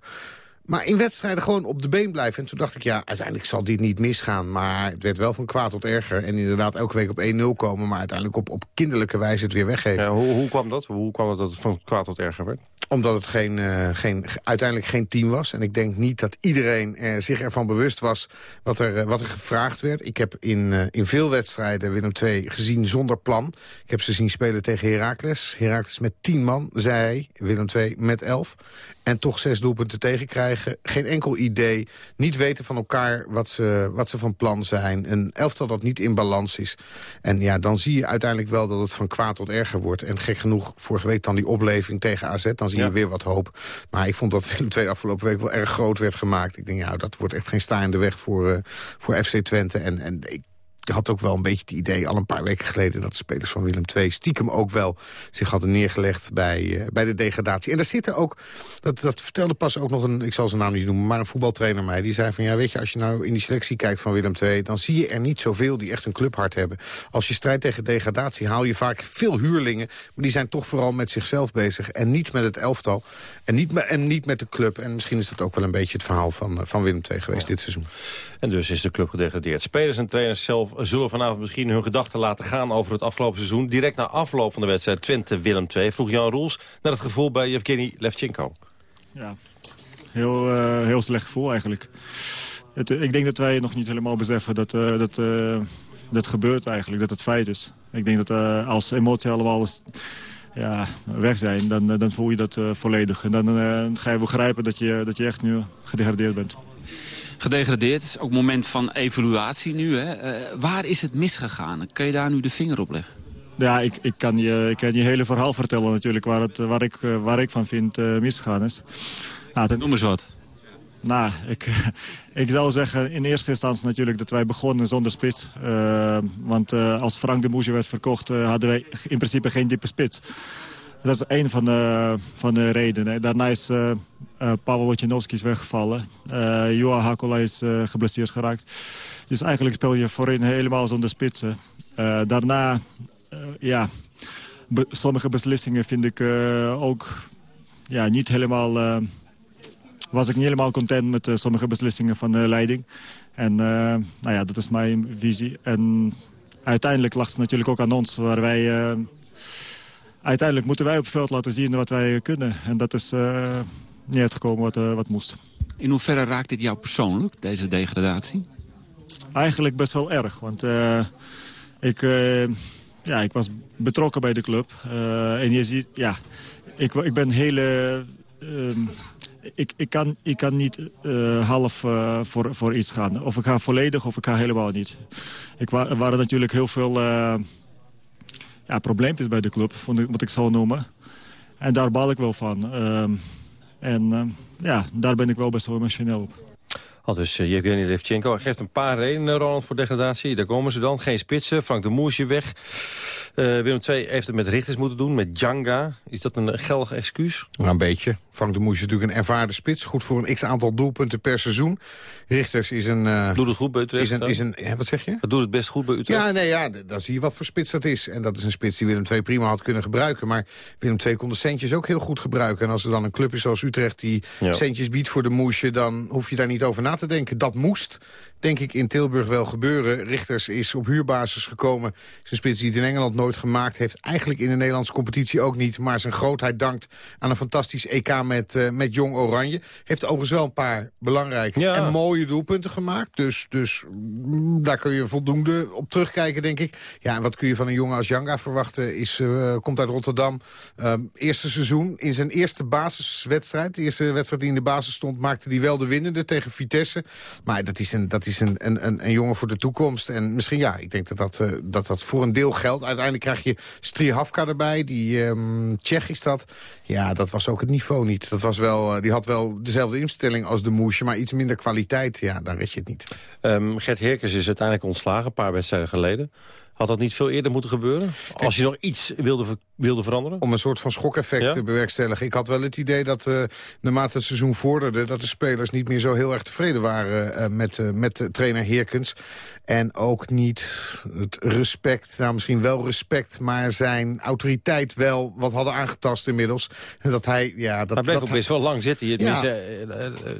Maar in wedstrijden gewoon op de been blijven. En toen dacht ik, ja, uiteindelijk zal dit niet misgaan. Maar het werd wel van kwaad tot erger. En inderdaad elke week op 1-0 komen... maar uiteindelijk op, op kinderlijke wijze het weer weggeven. Ja, hoe, hoe kwam dat? Hoe kwam het dat het van kwaad tot erger werd? Omdat het geen, eh, geen, uiteindelijk geen team was. En ik denk niet dat iedereen eh, zich ervan bewust was wat er, eh, wat er gevraagd werd. Ik heb in, in veel wedstrijden Willem II gezien zonder plan. Ik heb ze zien spelen tegen Heracles. Heracles met tien man, zij Willem II met elf. En toch zes doelpunten tegenkrijgen. Geen enkel idee. Niet weten van elkaar wat ze, wat ze van plan zijn. Een elftal dat niet in balans is. En ja, dan zie je uiteindelijk wel dat het van kwaad tot erger wordt. En gek genoeg, vorige week dan die opleving tegen AZ. Dan zie je weer wat hoop. Maar ik vond dat Willem II afgelopen week wel erg groot werd gemaakt. Ik denk, ja, dat wordt echt geen staande weg voor, eh, voor FC Twente. En, en ik had ook wel een beetje het idee, al een paar weken geleden... dat de spelers van Willem II stiekem ook wel zich hadden neergelegd bij, eh, bij de degradatie. En daar zitten ook, dat, dat vertelde pas ook nog een, ik zal zijn naam niet noemen... maar een voetbaltrainer mij, die zei van... ja, weet je, als je nou in die selectie kijkt van Willem II... dan zie je er niet zoveel die echt een clubhart hebben. Als je strijdt tegen degradatie haal je vaak veel huurlingen... maar die zijn toch vooral met zichzelf bezig en niet met het elftal. En niet, en niet met de club. En misschien is dat ook wel een beetje het verhaal van, eh, van Willem II geweest dit seizoen. En dus is de club gedegradeerd. Spelers en trainers zelf zullen vanavond misschien hun gedachten laten gaan over het afgelopen seizoen. Direct na afloop van de wedstrijd Twente-Willem II vroeg Jan Roels naar het gevoel bij Yevgeny Levchenko. Ja, heel, eh, heel slecht gevoel eigenlijk. Het, eh, ik denk dat wij nog niet helemaal beseffen dat eh, dat, dat gebeurt eigenlijk, dat het feit is. Ik denk dat als emoties allemaal eens, ja, weg zijn, dan, dan voel je dat volledig. En dan ga je begrijpen dat je, dat je echt nu gedegradeerd bent. Gedegradeerd, het is ook een moment van evaluatie nu. Hè? Eh, waar is het misgegaan? Kun je daar nu de vinger op leggen? Ja, ik, ik, kan je, ik kan je hele verhaal vertellen natuurlijk, waar, het, waar, ik, eh, waar ik van vind eh, misgegaan is. Nou, ten... Noem eens wat. Nou, ik, [LAUGHS] ik zou zeggen in eerste instantie natuurlijk dat wij begonnen zonder spits. Eh, want eh, als Frank de Moesje werd verkocht eh, hadden wij in principe geen diepe spits. Dat is een van de, van de redenen. Daarna is eh eh, Pavel is weggevallen. Eh Joa is eh, geblesseerd geraakt. Dus eigenlijk speel je voorin helemaal zonder spitsen. Daarna, ja, sommige beslissingen vind ik ook ja, niet helemaal... was ik niet helemaal content met sommige beslissingen van de leiding. En nou ja, dat is mijn visie. En uiteindelijk lag het natuurlijk ook aan ons, waar wij... uiteindelijk moeten wij op het veld laten zien wat wij kunnen. En dat is niet uitgekomen wat, eh, wat moest. In hoeverre raakt dit jou persoonlijk, deze degradatie? Eigenlijk best wel erg, want eh, ik, eh, ja, ik was betrokken bij de club. En je ziet, ja, ik, ik ben hele... ehm, ik, ik, kan, ik kan niet half voor, voor iets gaan. Of ik ga volledig of ik ga helemaal niet. Ik wa er waren natuurlijk heel veel uh, ja, probleempjes bij de club, moet ik zo noemen. En daar baal ik wel van. Ehm, en ja, daar ben ik wel best wel emotioneel op. Al dus uh, Yevgeny Levchenko geeft een paar redenen, Ronald, voor degradatie. Daar komen ze dan. Geen spitsen, Frank de Moersje weg. Uh, Willem II heeft het met richters moeten doen, met Djanga. Is dat een geldig excuus? Nou, een beetje. Frank de Moes is natuurlijk een ervaren spits. Goed voor een x-aantal doelpunten per seizoen. Richters is een... Uh, doet het goed bij Utrecht? Is een, is een, wat zeg je? Het doet het best goed bij Utrecht? Ja, nee, ja, dan zie je wat voor spits dat is. En dat is een spits die Willem II prima had kunnen gebruiken. Maar Willem II kon de centjes ook heel goed gebruiken. En als er dan een club is zoals Utrecht die centjes biedt voor de Moesje... dan hoef je daar niet over na te denken. Dat moest denk ik in Tilburg wel gebeuren. Richters is op huurbasis gekomen. Zijn spits die het in Engeland nooit gemaakt heeft. Eigenlijk in de Nederlandse competitie ook niet. Maar zijn grootheid dankt aan een fantastisch EK met, uh, met Jong Oranje. Heeft overigens wel een paar belangrijke en mooie doelpunten gemaakt. Dus, dus mm, daar kun je voldoende op terugkijken, denk ik. Ja, en wat kun je van een jongen als Janga verwachten? Is, uh, komt uit Rotterdam. Uh, eerste seizoen, in zijn eerste basiswedstrijd. De eerste wedstrijd die in de basis stond, maakte hij wel de winnende tegen Vitesse. Maar dat is een, dat is een, een, een, een jongen voor de toekomst. En misschien, ja, ik denk dat dat, uh, dat dat voor een deel geldt. Uiteindelijk krijg je Strihavka erbij, die um, Tsjech is dat. Ja, dat was ook het niveau niet. Dat was wel, uh, die had wel dezelfde instelling als de Moesje, maar iets minder kwaliteit. Ja, daar red je het niet. Um, Gert Herkens is uiteindelijk ontslagen, een paar wedstrijden geleden. Had dat niet veel eerder moeten gebeuren? Als je nog iets wilde, wilde veranderen? Om een soort van schokeffect ja? te bewerkstelligen. Ik had wel het idee dat uh, naarmate het seizoen vorderde... dat de spelers niet meer zo heel erg tevreden waren uh, met, uh, met trainer Heerkens. En ook niet het respect, nou misschien wel respect... maar zijn autoriteit wel wat hadden aangetast inmiddels. En dat hij, ja... Dat, hij bleef dat ook best wel lang zitten. Je, ja.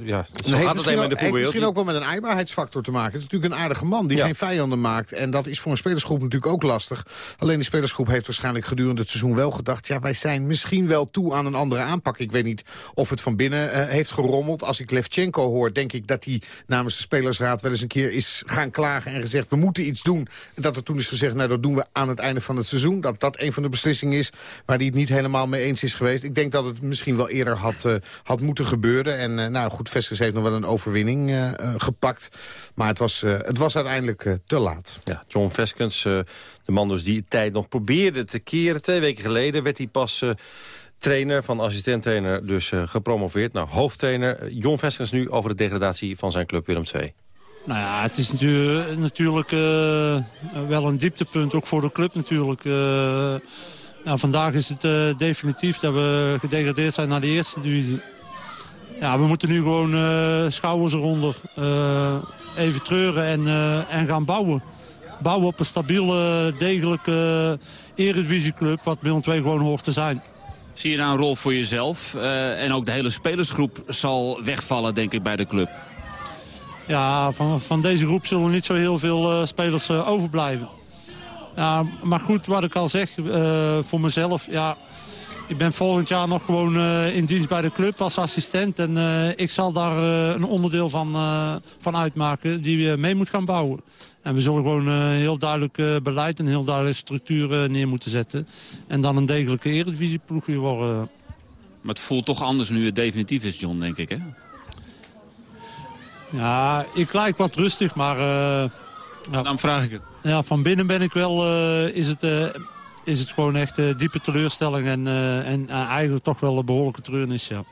ja, zo gaat het in de heeft misschien ook wel met een aaibaarheidsfactor te maken. Het is natuurlijk een aardige man die ja. geen vijanden maakt. En dat is voor een spelersgroep natuurlijk ook lastig. Alleen de spelersgroep heeft waarschijnlijk gedurende het seizoen wel gedacht... ja, wij zijn misschien wel toe aan een andere aanpak. Ik weet niet of het van binnen uh, heeft gerommeld. Als ik Levchenko hoor, denk ik dat hij namens de spelersraad... wel eens een keer is gaan klagen en gezegd... we moeten iets doen. En dat er toen is gezegd, nou dat doen we aan het einde van het seizoen. Dat dat een van de beslissingen is waar hij het niet helemaal mee eens is geweest. Ik denk dat het misschien wel eerder had, uh, had moeten gebeuren. En uh, nou goed, Veskes heeft nog wel een overwinning gepakt. Maar het was, het was uiteindelijk te laat. Ja, John Veskens, de man dus die tijd nog probeerde te keren. Twee weken geleden werd hij pas trainer, van assistenttrainer dus uh, gepromoveerd. Nou, hoofdtrainer Jon Veskens nu over de degradatie van zijn club Willem II. Nou ja, het is natuurlijk, natuurlijk wel een dieptepunt, ook voor de club natuurlijk. Nou, vandaag is het definitief dat we gedegradeerd zijn naar de eerste divisie. Ja, we moeten nu gewoon schouders eronder even treuren en, en gaan bouwen. Bouwen op een stabiele, degelijke eredivisieclub, wat Willem II gewoon hoort te zijn. Zie je nou een rol voor jezelf? Uh, en ook de hele spelersgroep zal wegvallen, denk ik, bij de club. Ja, van, van deze groep zullen niet zo heel veel uh, spelers uh, overblijven. Ja, maar goed, wat ik al zeg, voor mezelf... Ja, ik ben volgend jaar nog gewoon in dienst bij de club als assistent. En ik zal daar een onderdeel van, van uitmaken die mee moet gaan bouwen. En we zullen gewoon uh, heel duidelijk uh, beleid en heel duidelijke structuur neer moeten zetten. En dan een degelijke eredivisieploeg weer worden. Maar het voelt toch anders nu het definitief is, John, denk ik, hè? Ja, ik lijk wat rustig, maar... Uh, ja, dan vraag ik het. Ja, van binnen ben ik wel... is, het, is het gewoon echt diepe teleurstelling en, en eigenlijk toch wel een behoorlijke treurnis, ja.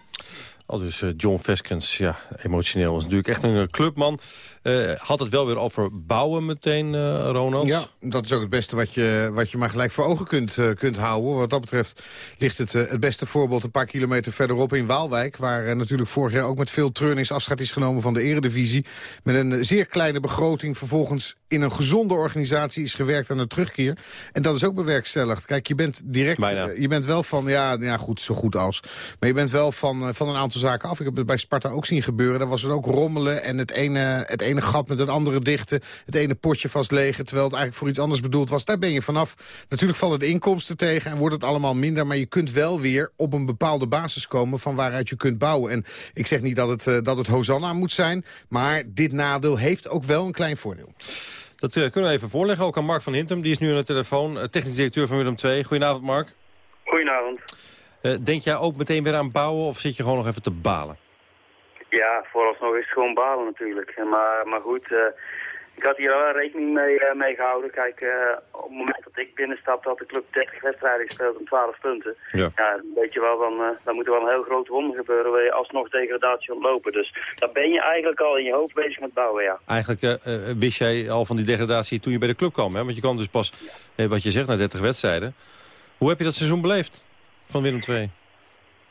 Al dus John Veskens, ja, emotioneel. is natuurlijk echt een clubman. Uh, had het wel weer over bouwen meteen, uh, Ronald? Ja, dat is ook het beste wat je, wat je maar gelijk voor ogen kunt, uh, kunt houden. Wat dat betreft ligt het het beste voorbeeld een paar kilometer verderop in Waalwijk... waar natuurlijk vorig jaar ook met veel treurnis afscheid is genomen van de eredivisie. Met een zeer kleine begroting vervolgens in een gezonde organisatie is gewerkt aan de terugkeer. En dat is ook bewerkstelligd. Kijk, je bent direct, je bent wel van, ja, ja goed, zo goed als. Maar je bent wel van, van een aantal zaken af. Ik heb het bij Sparta ook zien gebeuren. Daar was het ook rommelen en het ene, het ene ene gat met het andere dichten. Het ene potje vast legen, terwijl het eigenlijk voor iets anders bedoeld was. Daar ben je vanaf. Natuurlijk vallen de inkomsten tegen en wordt het allemaal minder. Maar je kunt wel weer op een bepaalde basis komen van waaruit je kunt bouwen. En ik zeg niet dat het, uh, dat het Hosanna moet zijn. Maar dit nadeel heeft ook wel een klein voordeel. Dat uh, kunnen we even voorleggen, ook aan Mark van Hintem. Die is nu aan de telefoon, uh, technisch directeur van Willem II. Goedenavond, Mark. Goedenavond. denk jij ook meteen weer aan bouwen of zit je gewoon nog even te balen? Ja, vooralsnog is het gewoon balen natuurlijk. Maar, maar goed, eh, ik had hier wel rekening mee, eh, mee gehouden. Kijk, eh, op het moment dat ik binnenstapte had de club 30 wedstrijden gespeeld en 12 punten. Ja. Ja, weet je wel, dan, dan moet er wel een heel groot wonder gebeuren. Wil je alsnog degradatie ontlopen. Dus daar ben je eigenlijk al in je hoofd bezig met bouwen, ja. Eigenlijk wist jij al van die degradatie toen je bij de club kwam. Hè? Want je kwam dus pas, wat je zegt, na 30 wedstrijden. Hoe heb je dat seizoen beleefd van Willem II?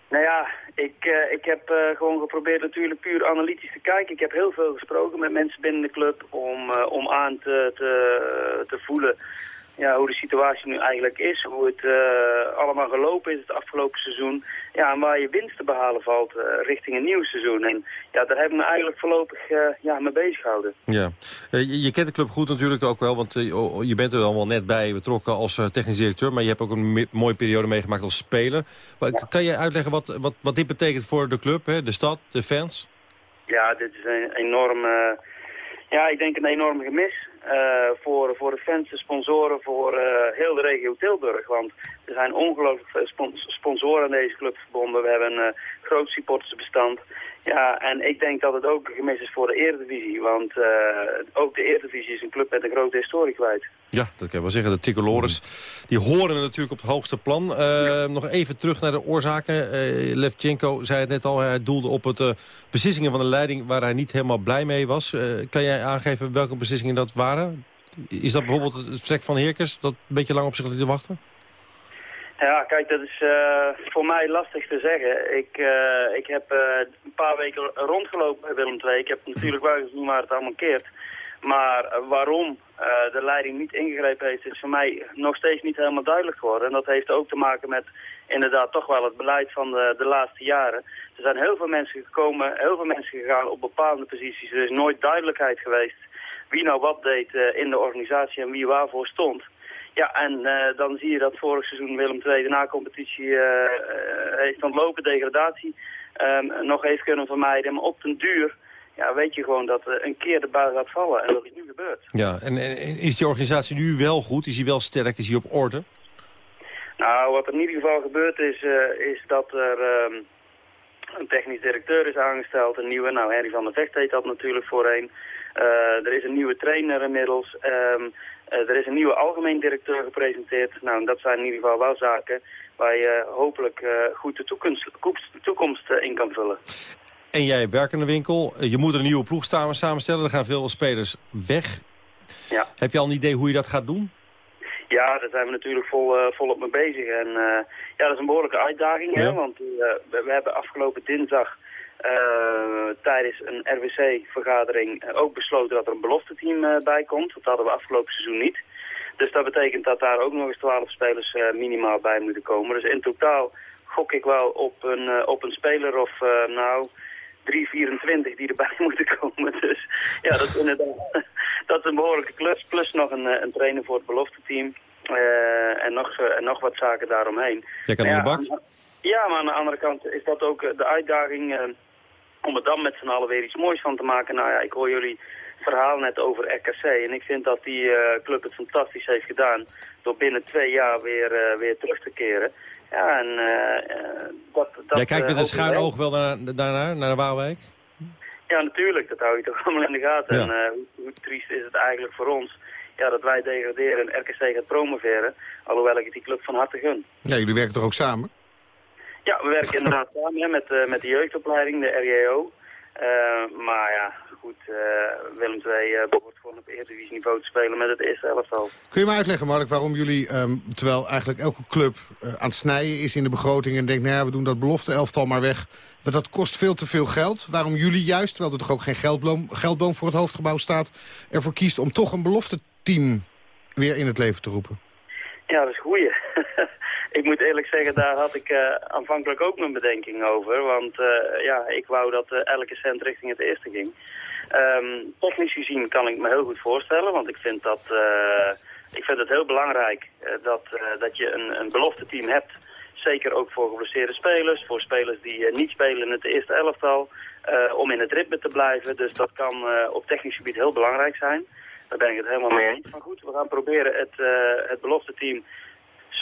Nou ja, ik, eh, ik heb eh, gewoon geprobeerd natuurlijk puur analytisch te kijken. Ik heb heel veel gesproken met mensen binnen de club om, eh, om aan te, te, te voelen ja, hoe de situatie nu eigenlijk is. Hoe het eh, allemaal gelopen is het afgelopen seizoen. Ja, en waar je winst te behalen valt eh, richting een nieuw seizoen. En ja, daar heb ik me eigenlijk voorlopig eh, ja, mee bezig gehouden. Ja. Je, je kent de club goed natuurlijk ook wel, want oh, je bent er allemaal net bij betrokken als technisch directeur. Maar je hebt ook een mooie periode meegemaakt als speler. Maar Kan je uitleggen wat, wat, wat dit betekent voor de club, hè? de stad, de fans? Ja, dit is een enorm, ja, ik denk een enorm gemis eh, voor, voor de fans, de sponsoren, voor eh, heel de regio Tilburg. Want er zijn ongelooflijk veel spon- sponsoren aan deze club verbonden. We hebben eh, groot supportersbestand. Ja, en ik denk dat het ook een gemis is voor de Eredivisie. Want eh, ook de Eredivisie is een club met een grote historie kwijt. Ja, dat kan je wel zeggen. De tricolores die horen natuurlijk op het hoogste plan. Eh, Nog even terug naar de oorzaken. Eh Levchenko zei het net al, hij doelde op het beslissingen van de leiding... waar hij niet helemaal blij mee was. Kan jij aangeven welke beslissingen dat waren? Is dat bijvoorbeeld het vertrek van Heerkens... dat een beetje lang op zich liet wachten? Ja, kijk, dat is eh, voor mij lastig te zeggen. Ik, eh, ik heb eh, een paar weken rondgelopen bij Willem II. Ik heb natuurlijk wel gezien waar het allemaal keert. Maar waarom de leiding niet ingegrepen heeft, is voor mij nog steeds niet helemaal duidelijk geworden. En dat heeft ook te maken met inderdaad toch wel het beleid van de laatste jaren. Er zijn heel veel mensen gekomen, heel veel mensen gegaan op bepaalde posities. Er is nooit duidelijkheid geweest wie nou wat deed eh, in de organisatie en wie waarvoor stond. Ja, en eh, dan zie je dat vorig seizoen Willem II de na-competitie eh, heeft ontlopen, degradatie, ehm, nog heeft kunnen vermijden. Maar op den duur ja, weet je gewoon dat een keer de bui gaat vallen en dat is nu gebeurd. Ja, en, en is die organisatie nu wel goed? Is hij wel sterk? Is hij op orde? Nou, wat er in ieder geval gebeurd is, is dat er ehm, een technisch directeur is aangesteld, een nieuwe. Nou, Henry van der Vecht heet dat natuurlijk voorheen. Eh, er is een nieuwe trainer inmiddels. Ehm, eh, er is een nieuwe algemeen directeur gepresenteerd. Nou, dat zijn in ieder geval wel zaken waar je hopelijk eh, goed de toekomst, toekomst, in kan vullen. En jij werkt in de winkel. Je moet een nieuwe ploeg samen- samenstellen. Er gaan veel spelers weg. Ja. Heb je al een idee hoe je dat gaat doen? Ja, daar zijn we natuurlijk vol, eh, volop mee bezig. En ja, dat is een behoorlijke uitdaging, hè, want we, we hebben afgelopen dinsdag eh, tijdens een RWC-vergadering eh, ook besloten dat er een belofteteam eh, bij komt. Dat hadden we afgelopen seizoen niet. Dus dat betekent dat daar ook nog eens 12 spelers minimaal bij moeten komen. Dus in totaal gok ik wel op een, op een speler of nou 324 die erbij [LAUGHS] moeten komen. Dus ja, dat is inderdaad [LAUGHS] dat is een behoorlijke klus. Plus nog een, een trainer voor het belofteteam. Eh, en, nog, en nog wat zaken daaromheen. Jij kan aan de ja, bak? Ja, maar aan de andere kant is dat ook de uitdaging om er dan met z'n allen weer iets moois van te maken. Nou ja, ik hoor jullie verhaal net over RKC. En ik vind dat die eh, club het fantastisch heeft gedaan door binnen twee jaar weer, eh, weer terug te keren. Ja, en eh, dat... dat Jij kijkt met een schuin oog wel naar, daarnaar, naar Waalwijk? Ja, natuurlijk. Dat hou je toch allemaal in de gaten. Ja. En eh, hoe, hoe triest is het eigenlijk voor ons ja, dat wij degraderen en RKC gaat promoveren. Alhoewel ik het die club van harte gun. Ja, jullie werken toch ook samen? Ja, we werken inderdaad [LAUGHS] samen hè, met, eh, met de jeugdopleiding, de RJO. Eh, maar ja, goed, eh, Willem II eh, behoort gewoon op Eredivisie niveau te spelen met het eerste elftal. Kun je me uitleggen, Mark, waarom jullie, ehm, terwijl eigenlijk elke club aan het snijden is in de begroting... en denkt, nou ja, we doen dat belofte elftal maar weg... want dat kost veel te veel geld. Waarom jullie juist, terwijl er toch ook geen geldboom, geldboom voor het hoofdgebouw staat... ervoor kiest om toch een belofte team weer in het leven te roepen? Ja, dat is goeie. [LAUGHS] ik moet eerlijk zeggen, daar had ik eh, aanvankelijk ook mijn bedenking over. Want eh, ja, ik wou dat eh, elke cent richting het eerste ging. Ehm, technisch gezien kan ik me heel goed voorstellen, want ik vind dat... ik vind het heel belangrijk dat, dat je een, een belofte team hebt. Zeker ook voor geblesseerde spelers, voor spelers die niet spelen in het eerste elftal. om in het ritme te blijven. Dus dat kan op technisch gebied heel belangrijk zijn. Daar ben ik het helemaal mee eens. Maar goed, we gaan proberen het, eh het belofte team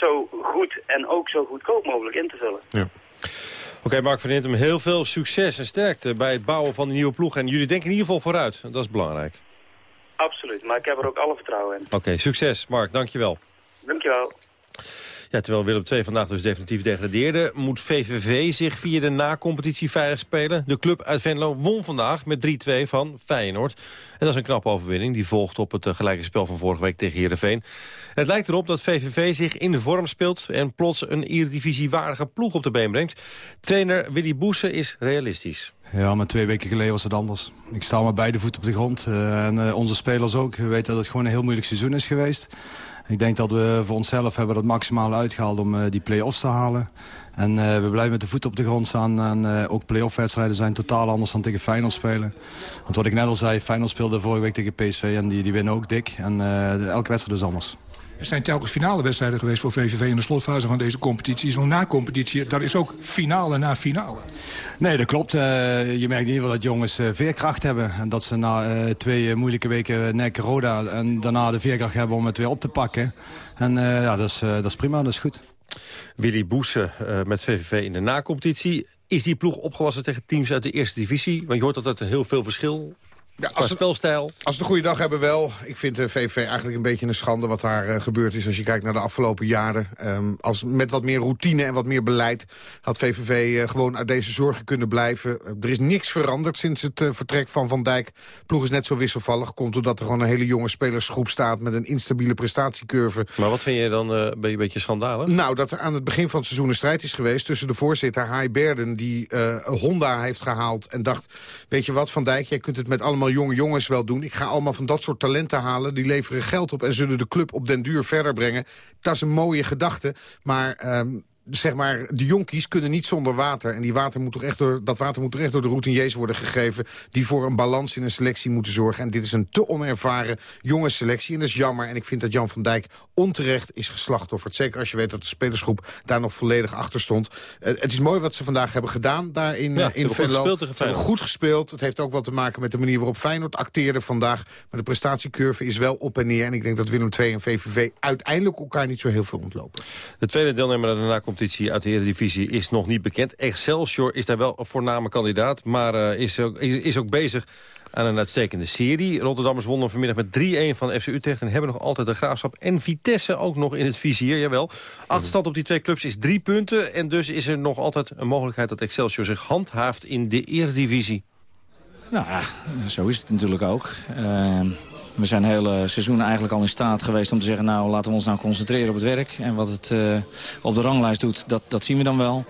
zo goed en ook zo goedkoop mogelijk in te vullen. Oké, Mark van Hintem, heel veel succes en sterkte bij het bouwen van de nieuwe ploeg. En jullie denken in ieder geval vooruit. Dat is belangrijk. Absoluut, maar ik heb er ook alle vertrouwen in. Oké, succes Mark, dankjewel. Dankjewel. Terwijl Willem II vandaag dus definitief degradeerde... moet VVV zich via de na-competitie veilig spelen. De club uit Venlo won vandaag met 3-2 van Feyenoord. En dat is een knappe overwinning. Die volgt op het eh, gelijke spel van vorige week tegen Heerenveen. Het lijkt erop dat VVV zich in de vorm speelt... en plots een Eredivisie-waardige ploeg op de been brengt. Trainer Willy Boesen is realistisch. Ja, maar twee weken geleden was het anders. Ik sta met beide voeten op de grond. Uh, en uh, onze spelers ook. We weten dat het gewoon een heel moeilijk seizoen is geweest. Ik denk dat we voor onszelf hebben het maximale uitgehaald om uh, die play-offs te halen. En we blijven met de voeten op de grond staan. En ook play-off wedstrijden zijn totaal anders dan tegen Feyenoord spelen. Want wat ik net al zei, Feyenoord speelde vorige week tegen PSV en die, die winnen ook dik. En elke wedstrijd is anders. Er zijn telkens finale wedstrijden geweest voor VVV in de slotfase van deze competitie. Zo'n na-competitie, dat is ook finale na finale. Nee, dat klopt. Uh, je merkt in ieder geval dat jongens uh, veerkracht hebben. En dat ze na uh, twee moeilijke weken nek Roda en daarna de veerkracht hebben om het weer op te pakken. En ja, dat is, dat is prima, dat is goed. Willy Boesen met VVV in de na-competitie. Is die ploeg opgewassen tegen teams uit de eerste divisie? Want je hoort dat het heel veel verschil ja, als spelstijl. Als we een goede dag hebben wel. Ik vind de VVV eigenlijk een beetje een schande wat daar uh, gebeurd is... als je kijkt naar de afgelopen jaren. Um, als met wat meer routine en wat meer beleid... had VVV uh, eh, gewoon uit deze zorgen kunnen blijven. Uh, er is niks veranderd sinds het vertrek van Van Dijk. Ploeg is net zo wisselvallig. Komt doordat er gewoon een hele jonge spelersgroep staat... met een instabiele prestatiecurve. Maar wat vind je dan ben je een beetje schandalig? Nou, dat er aan het begin van het seizoen een strijd is geweest... tussen de voorzitter Hai Berden... die Honda heeft gehaald en dacht... weet je wat, Van Dijk, jij kunt het met allemaal jonge jongens wel doen. Ik ga allemaal van dat soort talenten halen. Die leveren geld op en zullen de club op den duur verder brengen. Dat is een mooie gedachte. Maar um, zeg maar, de jonkies kunnen niet zonder water. En die water moet toch echt door, dat water moet toch echt door de routiniers worden gegeven... die voor een balans in een selectie moeten zorgen. En dit is een te onervaren jonge selectie. En dat is jammer. En ik vind dat Jan van Dijk onterecht is geslachtofferd. Zeker als je weet dat de spelersgroep daar nog volledig achter stond. Uh, het is mooi wat ze vandaag hebben gedaan daar in, ja, in Venlo. Ze hebben goed gespeeld. Het heeft ook wat te maken met de manier waarop Feyenoord acteerde vandaag. Maar de prestatiecurve is wel op en neer. En ik denk dat Willem II en VVV uiteindelijk elkaar niet zo heel veel ontlopen. De tweede deelnemer daarna komt competitie uit de Eredivisie is nog niet bekend. Excelsior is daar wel een voorname kandidaat, maar uh, is, ook, is, ook bezig aan een uitstekende serie. Rotterdammers wonnen vanmiddag met 3-1 van FC Utrecht... en hebben nog altijd de Graafschap en Vitesse ook nog in het vizier. Jawel, achterstand op die twee clubs is drie punten... en dus is er nog altijd een mogelijkheid dat Excelsior zich handhaaft in de Eredivisie. Nou ja, zo is het natuurlijk ook. Uh, we zijn het hele seizoen eigenlijk al in staat geweest om te zeggen... nou, laten we ons nou concentreren op het werk. En wat het uh, op de ranglijst doet, dat, dat zien we dan wel.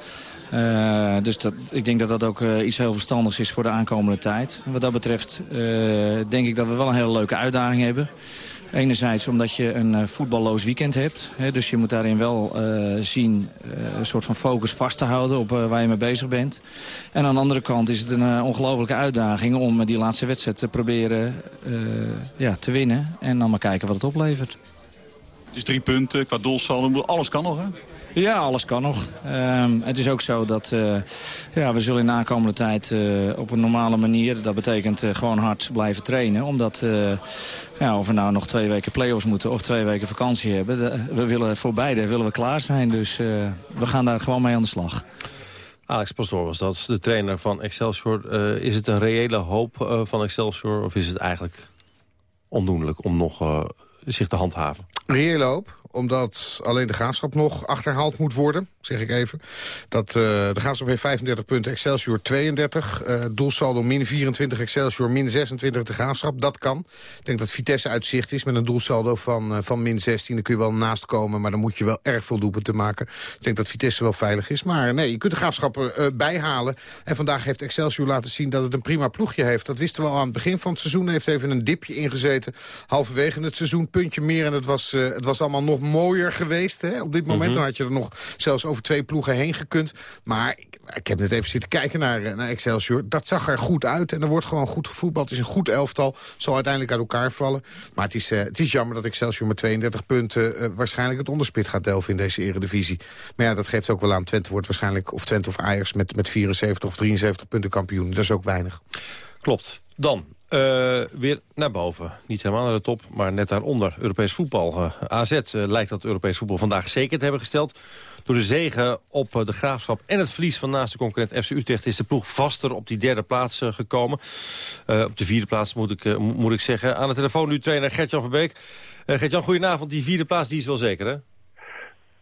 Uh, dus dat, ik denk dat dat ook uh, iets heel verstandigs is voor de aankomende tijd. wat dat betreft denk ik dat we wel een hele leuke uitdaging hebben. Enerzijds omdat je een uh, voetballoos weekend hebt. Hè, dus je moet daarin wel uh, zien uh, een soort van focus vast te houden op waar je mee bezig bent. En aan de andere kant is het een ongelofelijke uitdaging om die laatste wedstrijd te proberen ja, te winnen. En dan maar kijken wat het oplevert. Dus drie punten qua doelsaldo, alles kan nog hè? Ja, alles kan nog. Um, het is ook zo dat uh, ja, we zullen in de aankomende tijd uh, op een normale manier... dat betekent uh, gewoon hard blijven trainen. Omdat ja, of we nou nog twee weken play-offs moeten of twee weken vakantie hebben... we willen voor beide willen we klaar zijn. Dus we gaan daar gewoon mee aan de slag. Alex Pastoor was dat, de trainer van Excelsior. is het een reële hoop van Excelsior of is het eigenlijk ondoenlijk om nog zich te handhaven? Reële hoop omdat alleen de graafschap nog achterhaald moet worden, zeg ik even. Dat, uh, de graafschap heeft 35 punten, Excelsior 32. Uh, doelsaldo min 24, Excelsior min 26 de graafschap. Dat kan. Ik denk dat Vitesse uitzicht is met een doelsaldo van, uh, van min 16. Dan kun je wel naast komen, maar dan moet je wel erg veel doelpunten maken. Ik denk dat Vitesse wel veilig is. Maar nee, je kunt de graafschap bijhalen. En vandaag heeft Excelsior laten zien dat het een prima ploegje heeft. Dat wisten we al aan het begin van het seizoen. Heeft even een dipje ingezeten. Halverwege het seizoen, puntje meer. En het was, het was allemaal nog mooier geweest. Hè? Op dit moment mm dan had je er nog zelfs over twee ploegen heen gekund. Maar ik, ik heb net even zitten kijken naar, eh, naar Excelsior. Dat zag er goed uit en er wordt gewoon goed gevoetbald. Het is een goed elftal. Zal uiteindelijk uit elkaar vallen. Maar het is, uh, het is jammer dat Excelsior met 32 punten... Uh, waarschijnlijk het onderspit gaat delven in deze eredivisie. Maar ja, dat geeft ook wel aan. Twente wordt waarschijnlijk, of Twente of Ajax... met, met 74 of 73 punten kampioen. Dat is ook weinig. Klopt. Dan, Eh, weer naar boven. Niet helemaal naar de top, maar net daaronder. Europees voetbal. Eh, AZ eh, lijkt dat Europees voetbal vandaag zeker te hebben gesteld. Door de zegen op de Graafschap en het verlies van naast de concurrent FC Utrecht... is de ploeg vaster op die derde plaats gekomen. op de vierde plaats moet ik, moet ik zeggen. Aan de telefoon nu trainer Gert-Jan Verbeek. Gert-Jan, goedenavond. Die vierde plaats die is wel zeker, hè?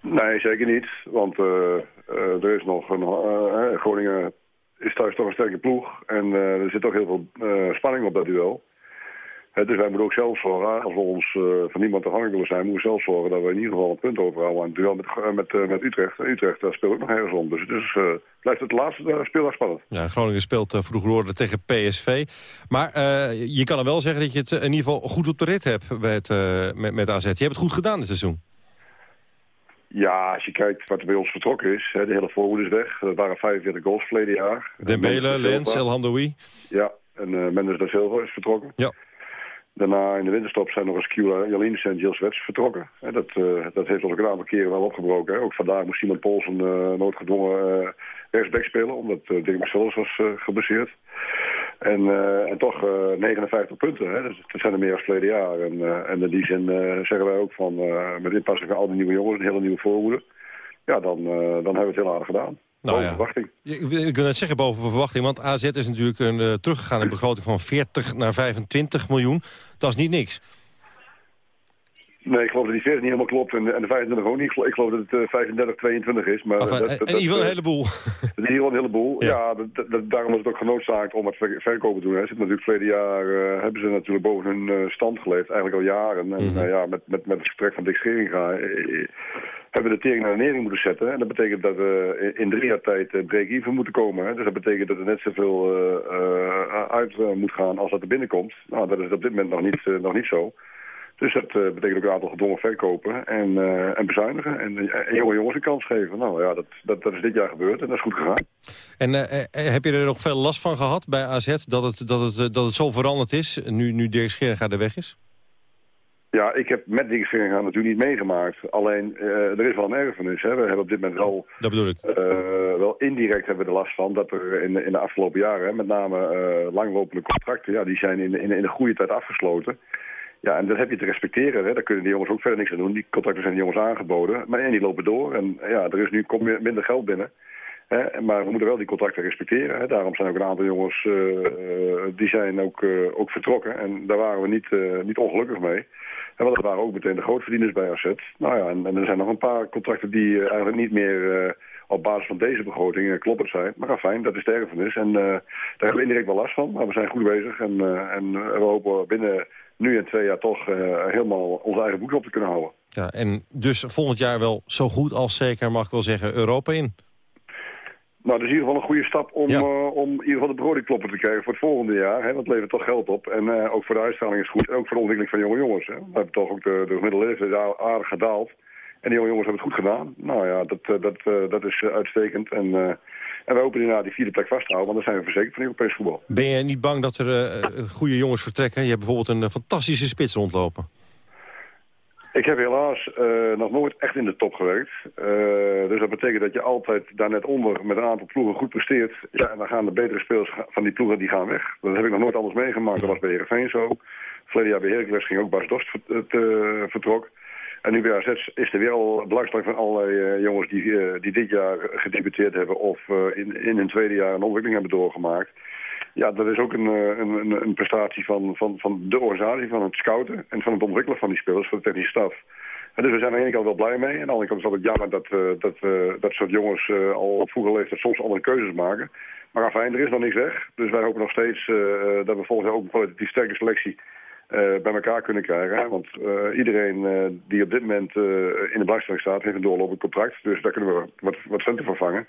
Nee, zeker niet. Want er is nog een... Groningen is thuis toch een sterke ploeg. En uh, er zit toch heel veel uh, spanning op dat duel. He, dus wij moeten ook zelf zorgen, als we ons uh, van niemand afhankelijk willen zijn... moeten we zelf zorgen dat we in ieder geval een punt overhouden aan het duel met, met, met Utrecht. Utrecht daar speelt ook nog ergens om. Dus het is, blijft het laatste speeldag spannend. Ja, Groningen speelt vroeger tegen PSV. Maar je kan er wel zeggen dat je het in ieder geval goed op de rit hebt met, met, met AZ. Je hebt het goed gedaan dit seizoen. Ja, als je kijkt wat er bij ons vertrokken is, hè, de hele voorhoede is weg. Dat waren 45 goals verleden jaar. Dembele, Lens, El Handoui. Ja, en uh, Mendes da Silva is vertrokken. Ja. Daarna in de winterstop zijn nog eens Kula, Jalins en Gilles Wets vertrokken. Hè, dat, uh, dat heeft ons ook een aantal keren wel opgebroken. Hè. Ook vandaag moest Simon Poulsen uh, noodgedwongen uh, rechtsback spelen, omdat uh, Dirk Marcellus was geblesseerd. En, uh, en toch uh, 59 punten. Hè? Dus dat zijn er meer als verleden jaar. En, uh, en in die zin zeggen wij ook van met inpassing van al die nieuwe jongens, een hele nieuwe voorhoede. Ja, dan, dan hebben we het heel aardig gedaan. Nou, boven ja. verwachting. Ik wil net zeggen boven verwachting, want AZ is natuurlijk een, teruggegaan in begroting van 40 naar 25 miljoen. Dat is niet niks. Nee, ik geloof dat die 40 niet helemaal klopt en, en de 25 ook niet. Ik geloof dat het uh, 35, 22 is. Maar, enfin, dat, en hier wel een heleboel. [LAUGHS] Hier wel een heleboel. Ja, ja dat, dat, daarom is het ook genoodzaakt om het ver, verkopen te doen. Hè. Zit natuurlijk verleden jaar uh, hebben ze natuurlijk boven hun uh, stand geleefd, eigenlijk al jaren. En mm -hmm. ja, met, met, met het vertrek van Dick Scheringa hebben we de tering naar de nering moeten zetten. En dat betekent dat we in drie jaar tijd break-even moeten komen. Hè. Dus dat betekent dat er net zoveel uit moet gaan als dat er binnenkomt. Nou, dat is op dit moment nog niet, nog niet zo. Dus dat uh, betekent ook een aantal gedwongen verkopen en, uh, en bezuinigen. En, en, jonge jongens een kans geven. Nou ja, dat, dat, dat is dit jaar gebeurd en dat is goed gegaan. En uh, heb je er nog veel last van gehad bij AZ dat het, dat het, dat het zo veranderd is, nu, nu Dirk Scheringa er weg is? Ja, ik heb met Dirk Scheringa natuurlijk niet meegemaakt. Alleen, er is wel een erfenis. Hè. We hebben op dit moment wel... Dat bedoel ik. wel indirect hebben we er last van dat er in, in de afgelopen jaren... met name langlopende contracten, ja, die zijn in, in, in de goede tijd afgesloten... Ja, en dat heb je te respecteren. Hè. Daar kunnen die jongens ook verder niks aan doen. Die contracten zijn die jongens aangeboden. Maar en die lopen door. En ja, er is nu komt minder geld binnen. Hè. Maar we moeten wel die contracten respecteren. Hè. Daarom zijn ook een aantal jongens uh, die zijn ook, uh, ook vertrokken. En daar waren we niet, niet ongelukkig mee. En want dat waren ook meteen de grootverdieners bij AZ. Nou ja, en, en er zijn nog een paar contracten die eigenlijk niet meer op basis van deze begroting kloppend zijn. Maar fijn, dat is de erfenis. En daar hebben we indirect wel last van. Maar we zijn goed bezig. En, en we hopen binnen nu in twee jaar toch uh, helemaal onze eigen boek op te kunnen houden. Ja, en dus volgend jaar wel zo goed als zeker, mag ik wel zeggen, Europa in? Nou, dat is in ieder geval een goede stap om, ja. uh, om in ieder geval de begroting kloppen te krijgen voor het volgende jaar. Hè, dat levert toch geld op. En uh, ook voor de uitstraling is goed. En ook voor de ontwikkeling van jonge jongens. Hè. We hebben toch ook de, de gemiddelde leeftijd aardig gedaald. En die jonge jongens hebben het goed gedaan. Nou ja, dat, dat, dat is uitstekend. En en we hopen inderdaad die vierde plek vast te houden, want dan zijn we verzekerd van Europees voetbal. Ben je niet bang dat er uh, goede jongens vertrekken? Je hebt bijvoorbeeld een uh, fantastische spits rondlopen. Ik heb helaas uh, nog nooit echt in de top gewerkt. dus dat betekent dat je altijd daar net onder met een aantal ploegen goed presteert. Ja, en dan gaan de betere spelers van die ploegen die gaan weg. Dat heb ik nog nooit anders meegemaakt. Dat was bij Heerenveen zo. Verleden jaar bij ging ook Bas Dost vertrok. En nu bij AZ is er weer al belangstelling van allerlei uh, jongens die, uh, die dit jaar gedebuteerd hebben of uh, in, in hun tweede jaar een ontwikkeling hebben doorgemaakt. Ja, dat is ook een, een, een prestatie van, van, van de organisatie, van het scouten en van het ontwikkelen van die spelers, voor de technische staf. En dus we zijn aan de ene kant wel blij mee. En aan de andere kant is het altijd jammer dat, dat, dat soort jongens al op vroege leeftijd soms andere keuzes maken. Maar afijn, er is nog niks weg. Dus wij hopen nog steeds dat we volgens jaar ook een kwalitatief sterke selectie uh, bij elkaar kunnen krijgen. Want uh, iedereen uh, die op dit moment in de belangstelling staat, heeft een doorlopend contract. Dus daar kunnen we wat, wat centen voor vangen.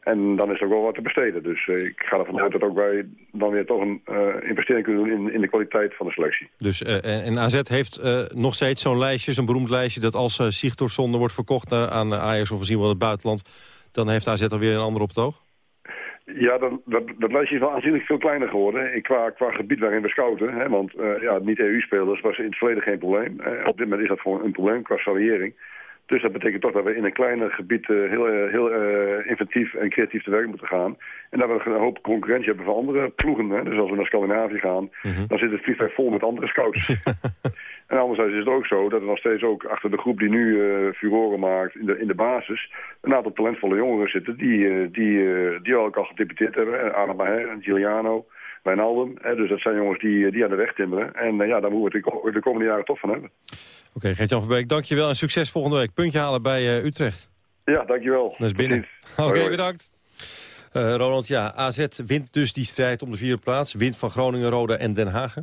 En dan is er ook wel wat te besteden. Dus ik ga ervan uit dat ook wij dan weer toch een investering kunnen doen in, in de kwaliteit van de selectie. Dus en AZ heeft nog steeds zo'n lijstje, zo'n beroemd lijstje... dat als uh, wordt verkocht aan Ajax of misschien wel het buitenland... dan heeft AZ alweer een ander op het oog? Ja, dat, dat, dat lijstje is wel aanzienlijk veel kleiner geworden. Ik, qua, qua gebied waarin we scouten. Hè, want uh, ja, niet-EU-spelers was in het verleden geen probleem. Uh, op dit moment is dat gewoon een probleem qua variëring. Dus dat betekent toch dat we in een kleiner gebied uh, heel, uh, heel inventief en creatief te werk moeten gaan. En dat we een hoop concurrentie hebben van andere ploegen. Hè. Dus als we naar Scandinavië gaan, Mhm. dan zit het vliegtuig vol met andere scouts. [LAUGHS] en anderzijds is het ook zo dat er nog steeds ook achter de groep die nu uh, furoren maakt in de, in de basis... een aantal talentvolle jongeren zitten die, uh, die, uh, die ook al gedeputeerd hebben. Adam Maher en Giuliano, Wijnaldum. Hè. Dus dat zijn jongens die, die aan de weg timmeren. En ja, daar moeten we het de komende jaren toch van hebben. Oké, okay, Gert-Jan Verbeek, dankjewel en succes volgende week. Puntje halen bij Utrecht. Ja, dankjewel. Dat is binnen. Oké, okay, bedankt. Ronald, ja, AZ wint dus die strijd om de vierde plaats. Wint van Groningen, Roda en Den Haag.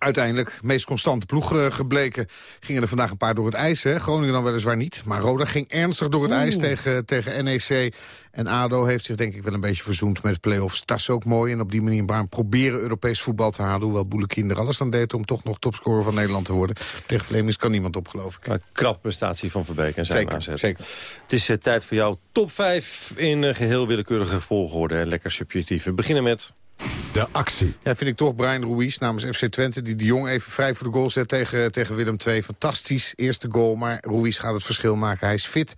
Uiteindelijk, meest constante ploeg uh, gebleken. Gingen er vandaag een paar door het ijs. Hè? Groningen dan weliswaar niet. Maar Roda ging ernstig door het Oeh. ijs tegen, tegen NEC. En ADO heeft zich denk ik wel een beetje verzoend met de play-offs. Dat is ook mooi. En op die manier maar proberen Europees voetbal te halen. Hoewel Boelekin er alles aan deed om toch nog topscorer van Nederland te worden. Tegen Vlemings kan niemand op, geloof ik. Een krap prestatie van Verbeek en zijn zeker, aanzet. Zeker. Het is uh, tijd voor jou top 5 in uh, geheel willekeurige volgorde. Lekker subjectief. We beginnen met... De actie. Ja, vind ik toch Brian Ruiz namens FC Twente... die de Jong even vrij voor de goal zet tegen, tegen Willem II. Fantastisch, eerste goal. Maar Ruiz gaat het verschil maken. Hij is fit.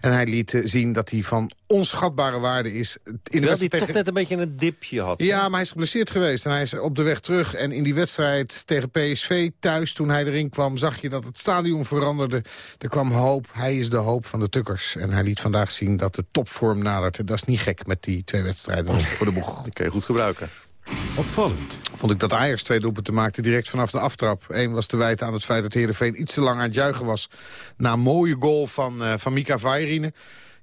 En hij liet zien dat hij van onschatbare waarde is. In Terwijl hij tegen... toch net een beetje een dipje had. Ja, maar hij is geblesseerd geweest. En hij is op de weg terug. En in die wedstrijd tegen PSV thuis, toen hij erin kwam... zag je dat het stadion veranderde. Er kwam hoop. Hij is de hoop van de Tukkers. En hij liet vandaag zien dat de topvorm nadert. En dat is niet gek met die twee wedstrijden voor de boeg. [LAUGHS] Dat kun je goed gebruiken. Opvallend. Vond ik dat Ajax twee doelpunten maakte direct vanaf de aftrap. Eén was te wijten aan het feit dat Heerenveen iets te lang aan het juichen was. Na een mooie goal van, uh, van Mika Vairine.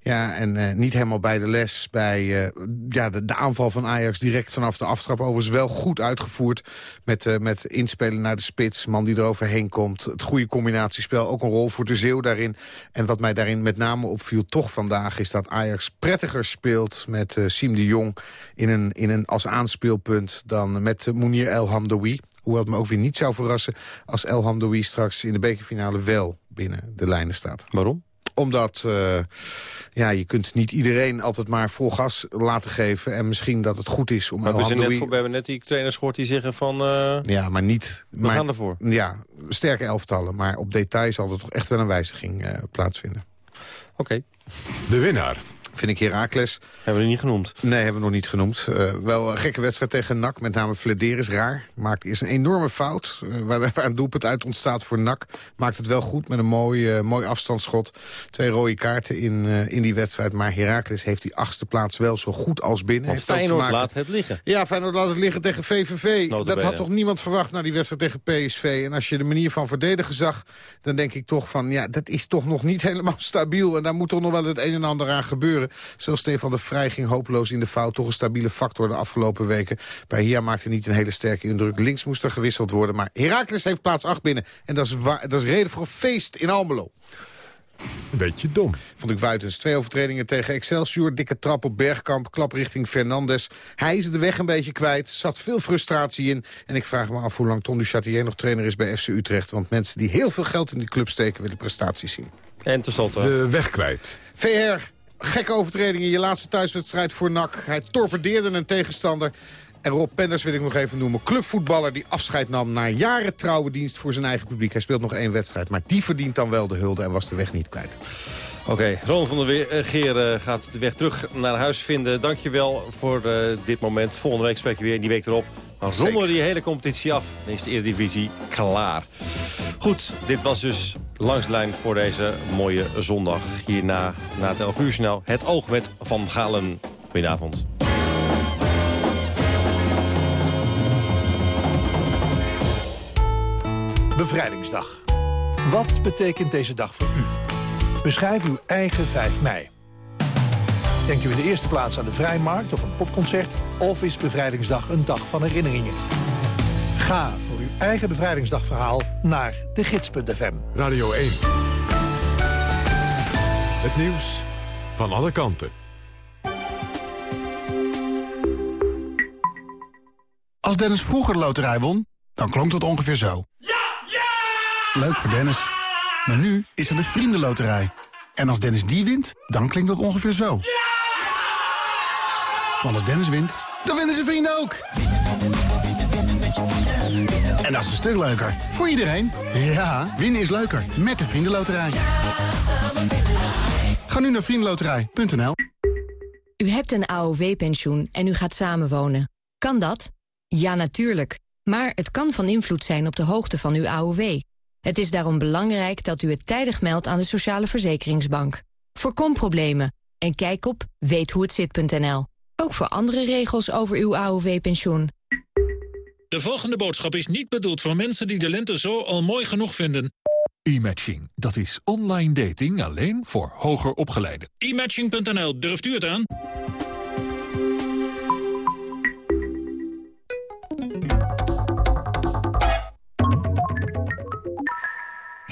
Ja, en uh, niet helemaal bij de les bij uh, ja, de, aanval van Ajax direct vanaf de aftrap. Overigens wel goed uitgevoerd met, uh, met inspelen naar de spits. Man die eroverheen komt. Het goede combinatiespel. Ook een rol voor de Zeeuw daarin. En wat mij daarin met name opviel toch vandaag... is dat Ajax prettiger speelt met Siem de Jong in een, in een, als aanspeelpunt... dan met Mounir El Hamdoui. Hoewel het me ook weer niet zou verrassen... als El Hamdoui straks in de bekerfinale wel binnen de lijnen staat. Waarom? Omdat uh, ja, je kunt niet iedereen altijd maar vol gas laten geven. En misschien dat het goed is om... Maar we, net we hebben net die trainers gehoord die zeggen van... Uh, ja, maar niet... We maar, gaan ervoor. Ja, sterke elftallen. Maar op detail zal er toch echt wel een wijziging uh, plaatsvinden. Oké. Okay. De winnaar. Vind ik Herakles. Hebben we niet genoemd? Nee, hebben we nog niet genoemd. Uh, wel een gekke wedstrijd tegen NAC. Met name Flederis raar. Maakt eerst een enorme fout. Uh, waar, [LAUGHS] waar, een doelpunt uit ontstaat voor NAC. Maakt het wel goed met een mooi, uh, mooi afstandsschot. Twee rode kaarten in, in die wedstrijd. Maar Herakles heeft die achtste plaats wel zo goed als binnen. Want heeft Feyenoord maken... laat het liggen. Ja, Feyenoord laat het liggen tegen VVV. Notabene. Dat had toch niemand verwacht na die wedstrijd tegen PSV. En als je de manier van verdedigen zag... dan denk ik toch van, ja, dat is toch nog niet [LAUGHS] helemaal stabiel. En daar moet toch nog wel het een en ander aan gebeuren. Zelfs Stefan de Vrij ging hopeloos in de fout. Toch een stabiele factor de afgelopen weken. Bij Hia maakte niet een hele sterke indruk. Links moest er gewisseld worden. Maar Heracles heeft plaats 8 binnen. En dat is, dat is reden voor een feest in Almelo. Een beetje dom. Vond ik Wuitens. Twee overtredingen tegen Excelsior. Dikke trap op Bergkamp. Klap richting Fernandes. Hij is de weg een beetje kwijt. Zat veel frustratie in. En ik vraag me af hoe lang Ton du Châtier nog trainer is bij FC Utrecht. Want mensen die heel veel geld in die club steken... willen prestaties zien. En tenslotte... De weg kwijt. VR. Gekke overtreding in je laatste thuiswedstrijd voor NAC. Hij torpedeerde een tegenstander. En Rob Penders wil ik nog even noemen. Clubvoetballer die afscheid nam na jaren trouwe dienst voor zijn eigen publiek. Hij speelt nog één wedstrijd, maar die verdient dan wel de hulde en was de weg niet kwijt. Oké, okay, Ron van der Weer, Geer uh, gaat de weg terug naar huis vinden. Dankjewel voor uh, dit moment. Volgende week spreek je weer, die week erop. Dan ronden we die hele competitie af. Dan is de Eredivisie klaar. Goed, dit was dus langs de lijn voor deze mooie zondag. Hierna, na het 11 uur snel, het oog met Van Galen. Goedenavond. Bevrijdingsdag. Wat betekent deze dag voor u? Beschrijf uw eigen 5 mei. Denkt u in de eerste plaats aan de Vrijmarkt of een popconcert... of is Bevrijdingsdag een dag van herinneringen? Ga voor uw eigen bevrijdingsdagverhaal naar de gids.fm. Radio 1. Het nieuws van alle kanten. Als Dennis vroeger de loterij won, dan klonk dat ongeveer zo. Ja! Ja! Leuk voor Dennis. Maar nu is er de Vriendenloterij. En als Dennis die wint, dan klinkt dat ongeveer zo. Ja! Want als Dennis wint, dan winnen zijn vrienden ook. En dat is een stuk leuker. Voor iedereen. Ja, winnen is leuker. Met de Vriendenloterij. Ga nu naar vriendenloterij.nl U hebt een AOW-pensioen en u gaat samenwonen. Kan dat? Ja, natuurlijk. Maar het kan van invloed zijn op de hoogte van uw AOW. Het is daarom belangrijk dat u het tijdig meldt aan de Sociale Verzekeringsbank. Voorkom problemen en kijk op weethoehetzit.nl. Ook voor andere regels over uw AOW-pensioen. De volgende boodschap is niet bedoeld voor mensen die de lente zo al mooi genoeg vinden. E-matching, dat is online dating alleen voor hoger opgeleiden. E-matching.nl, durft u het aan?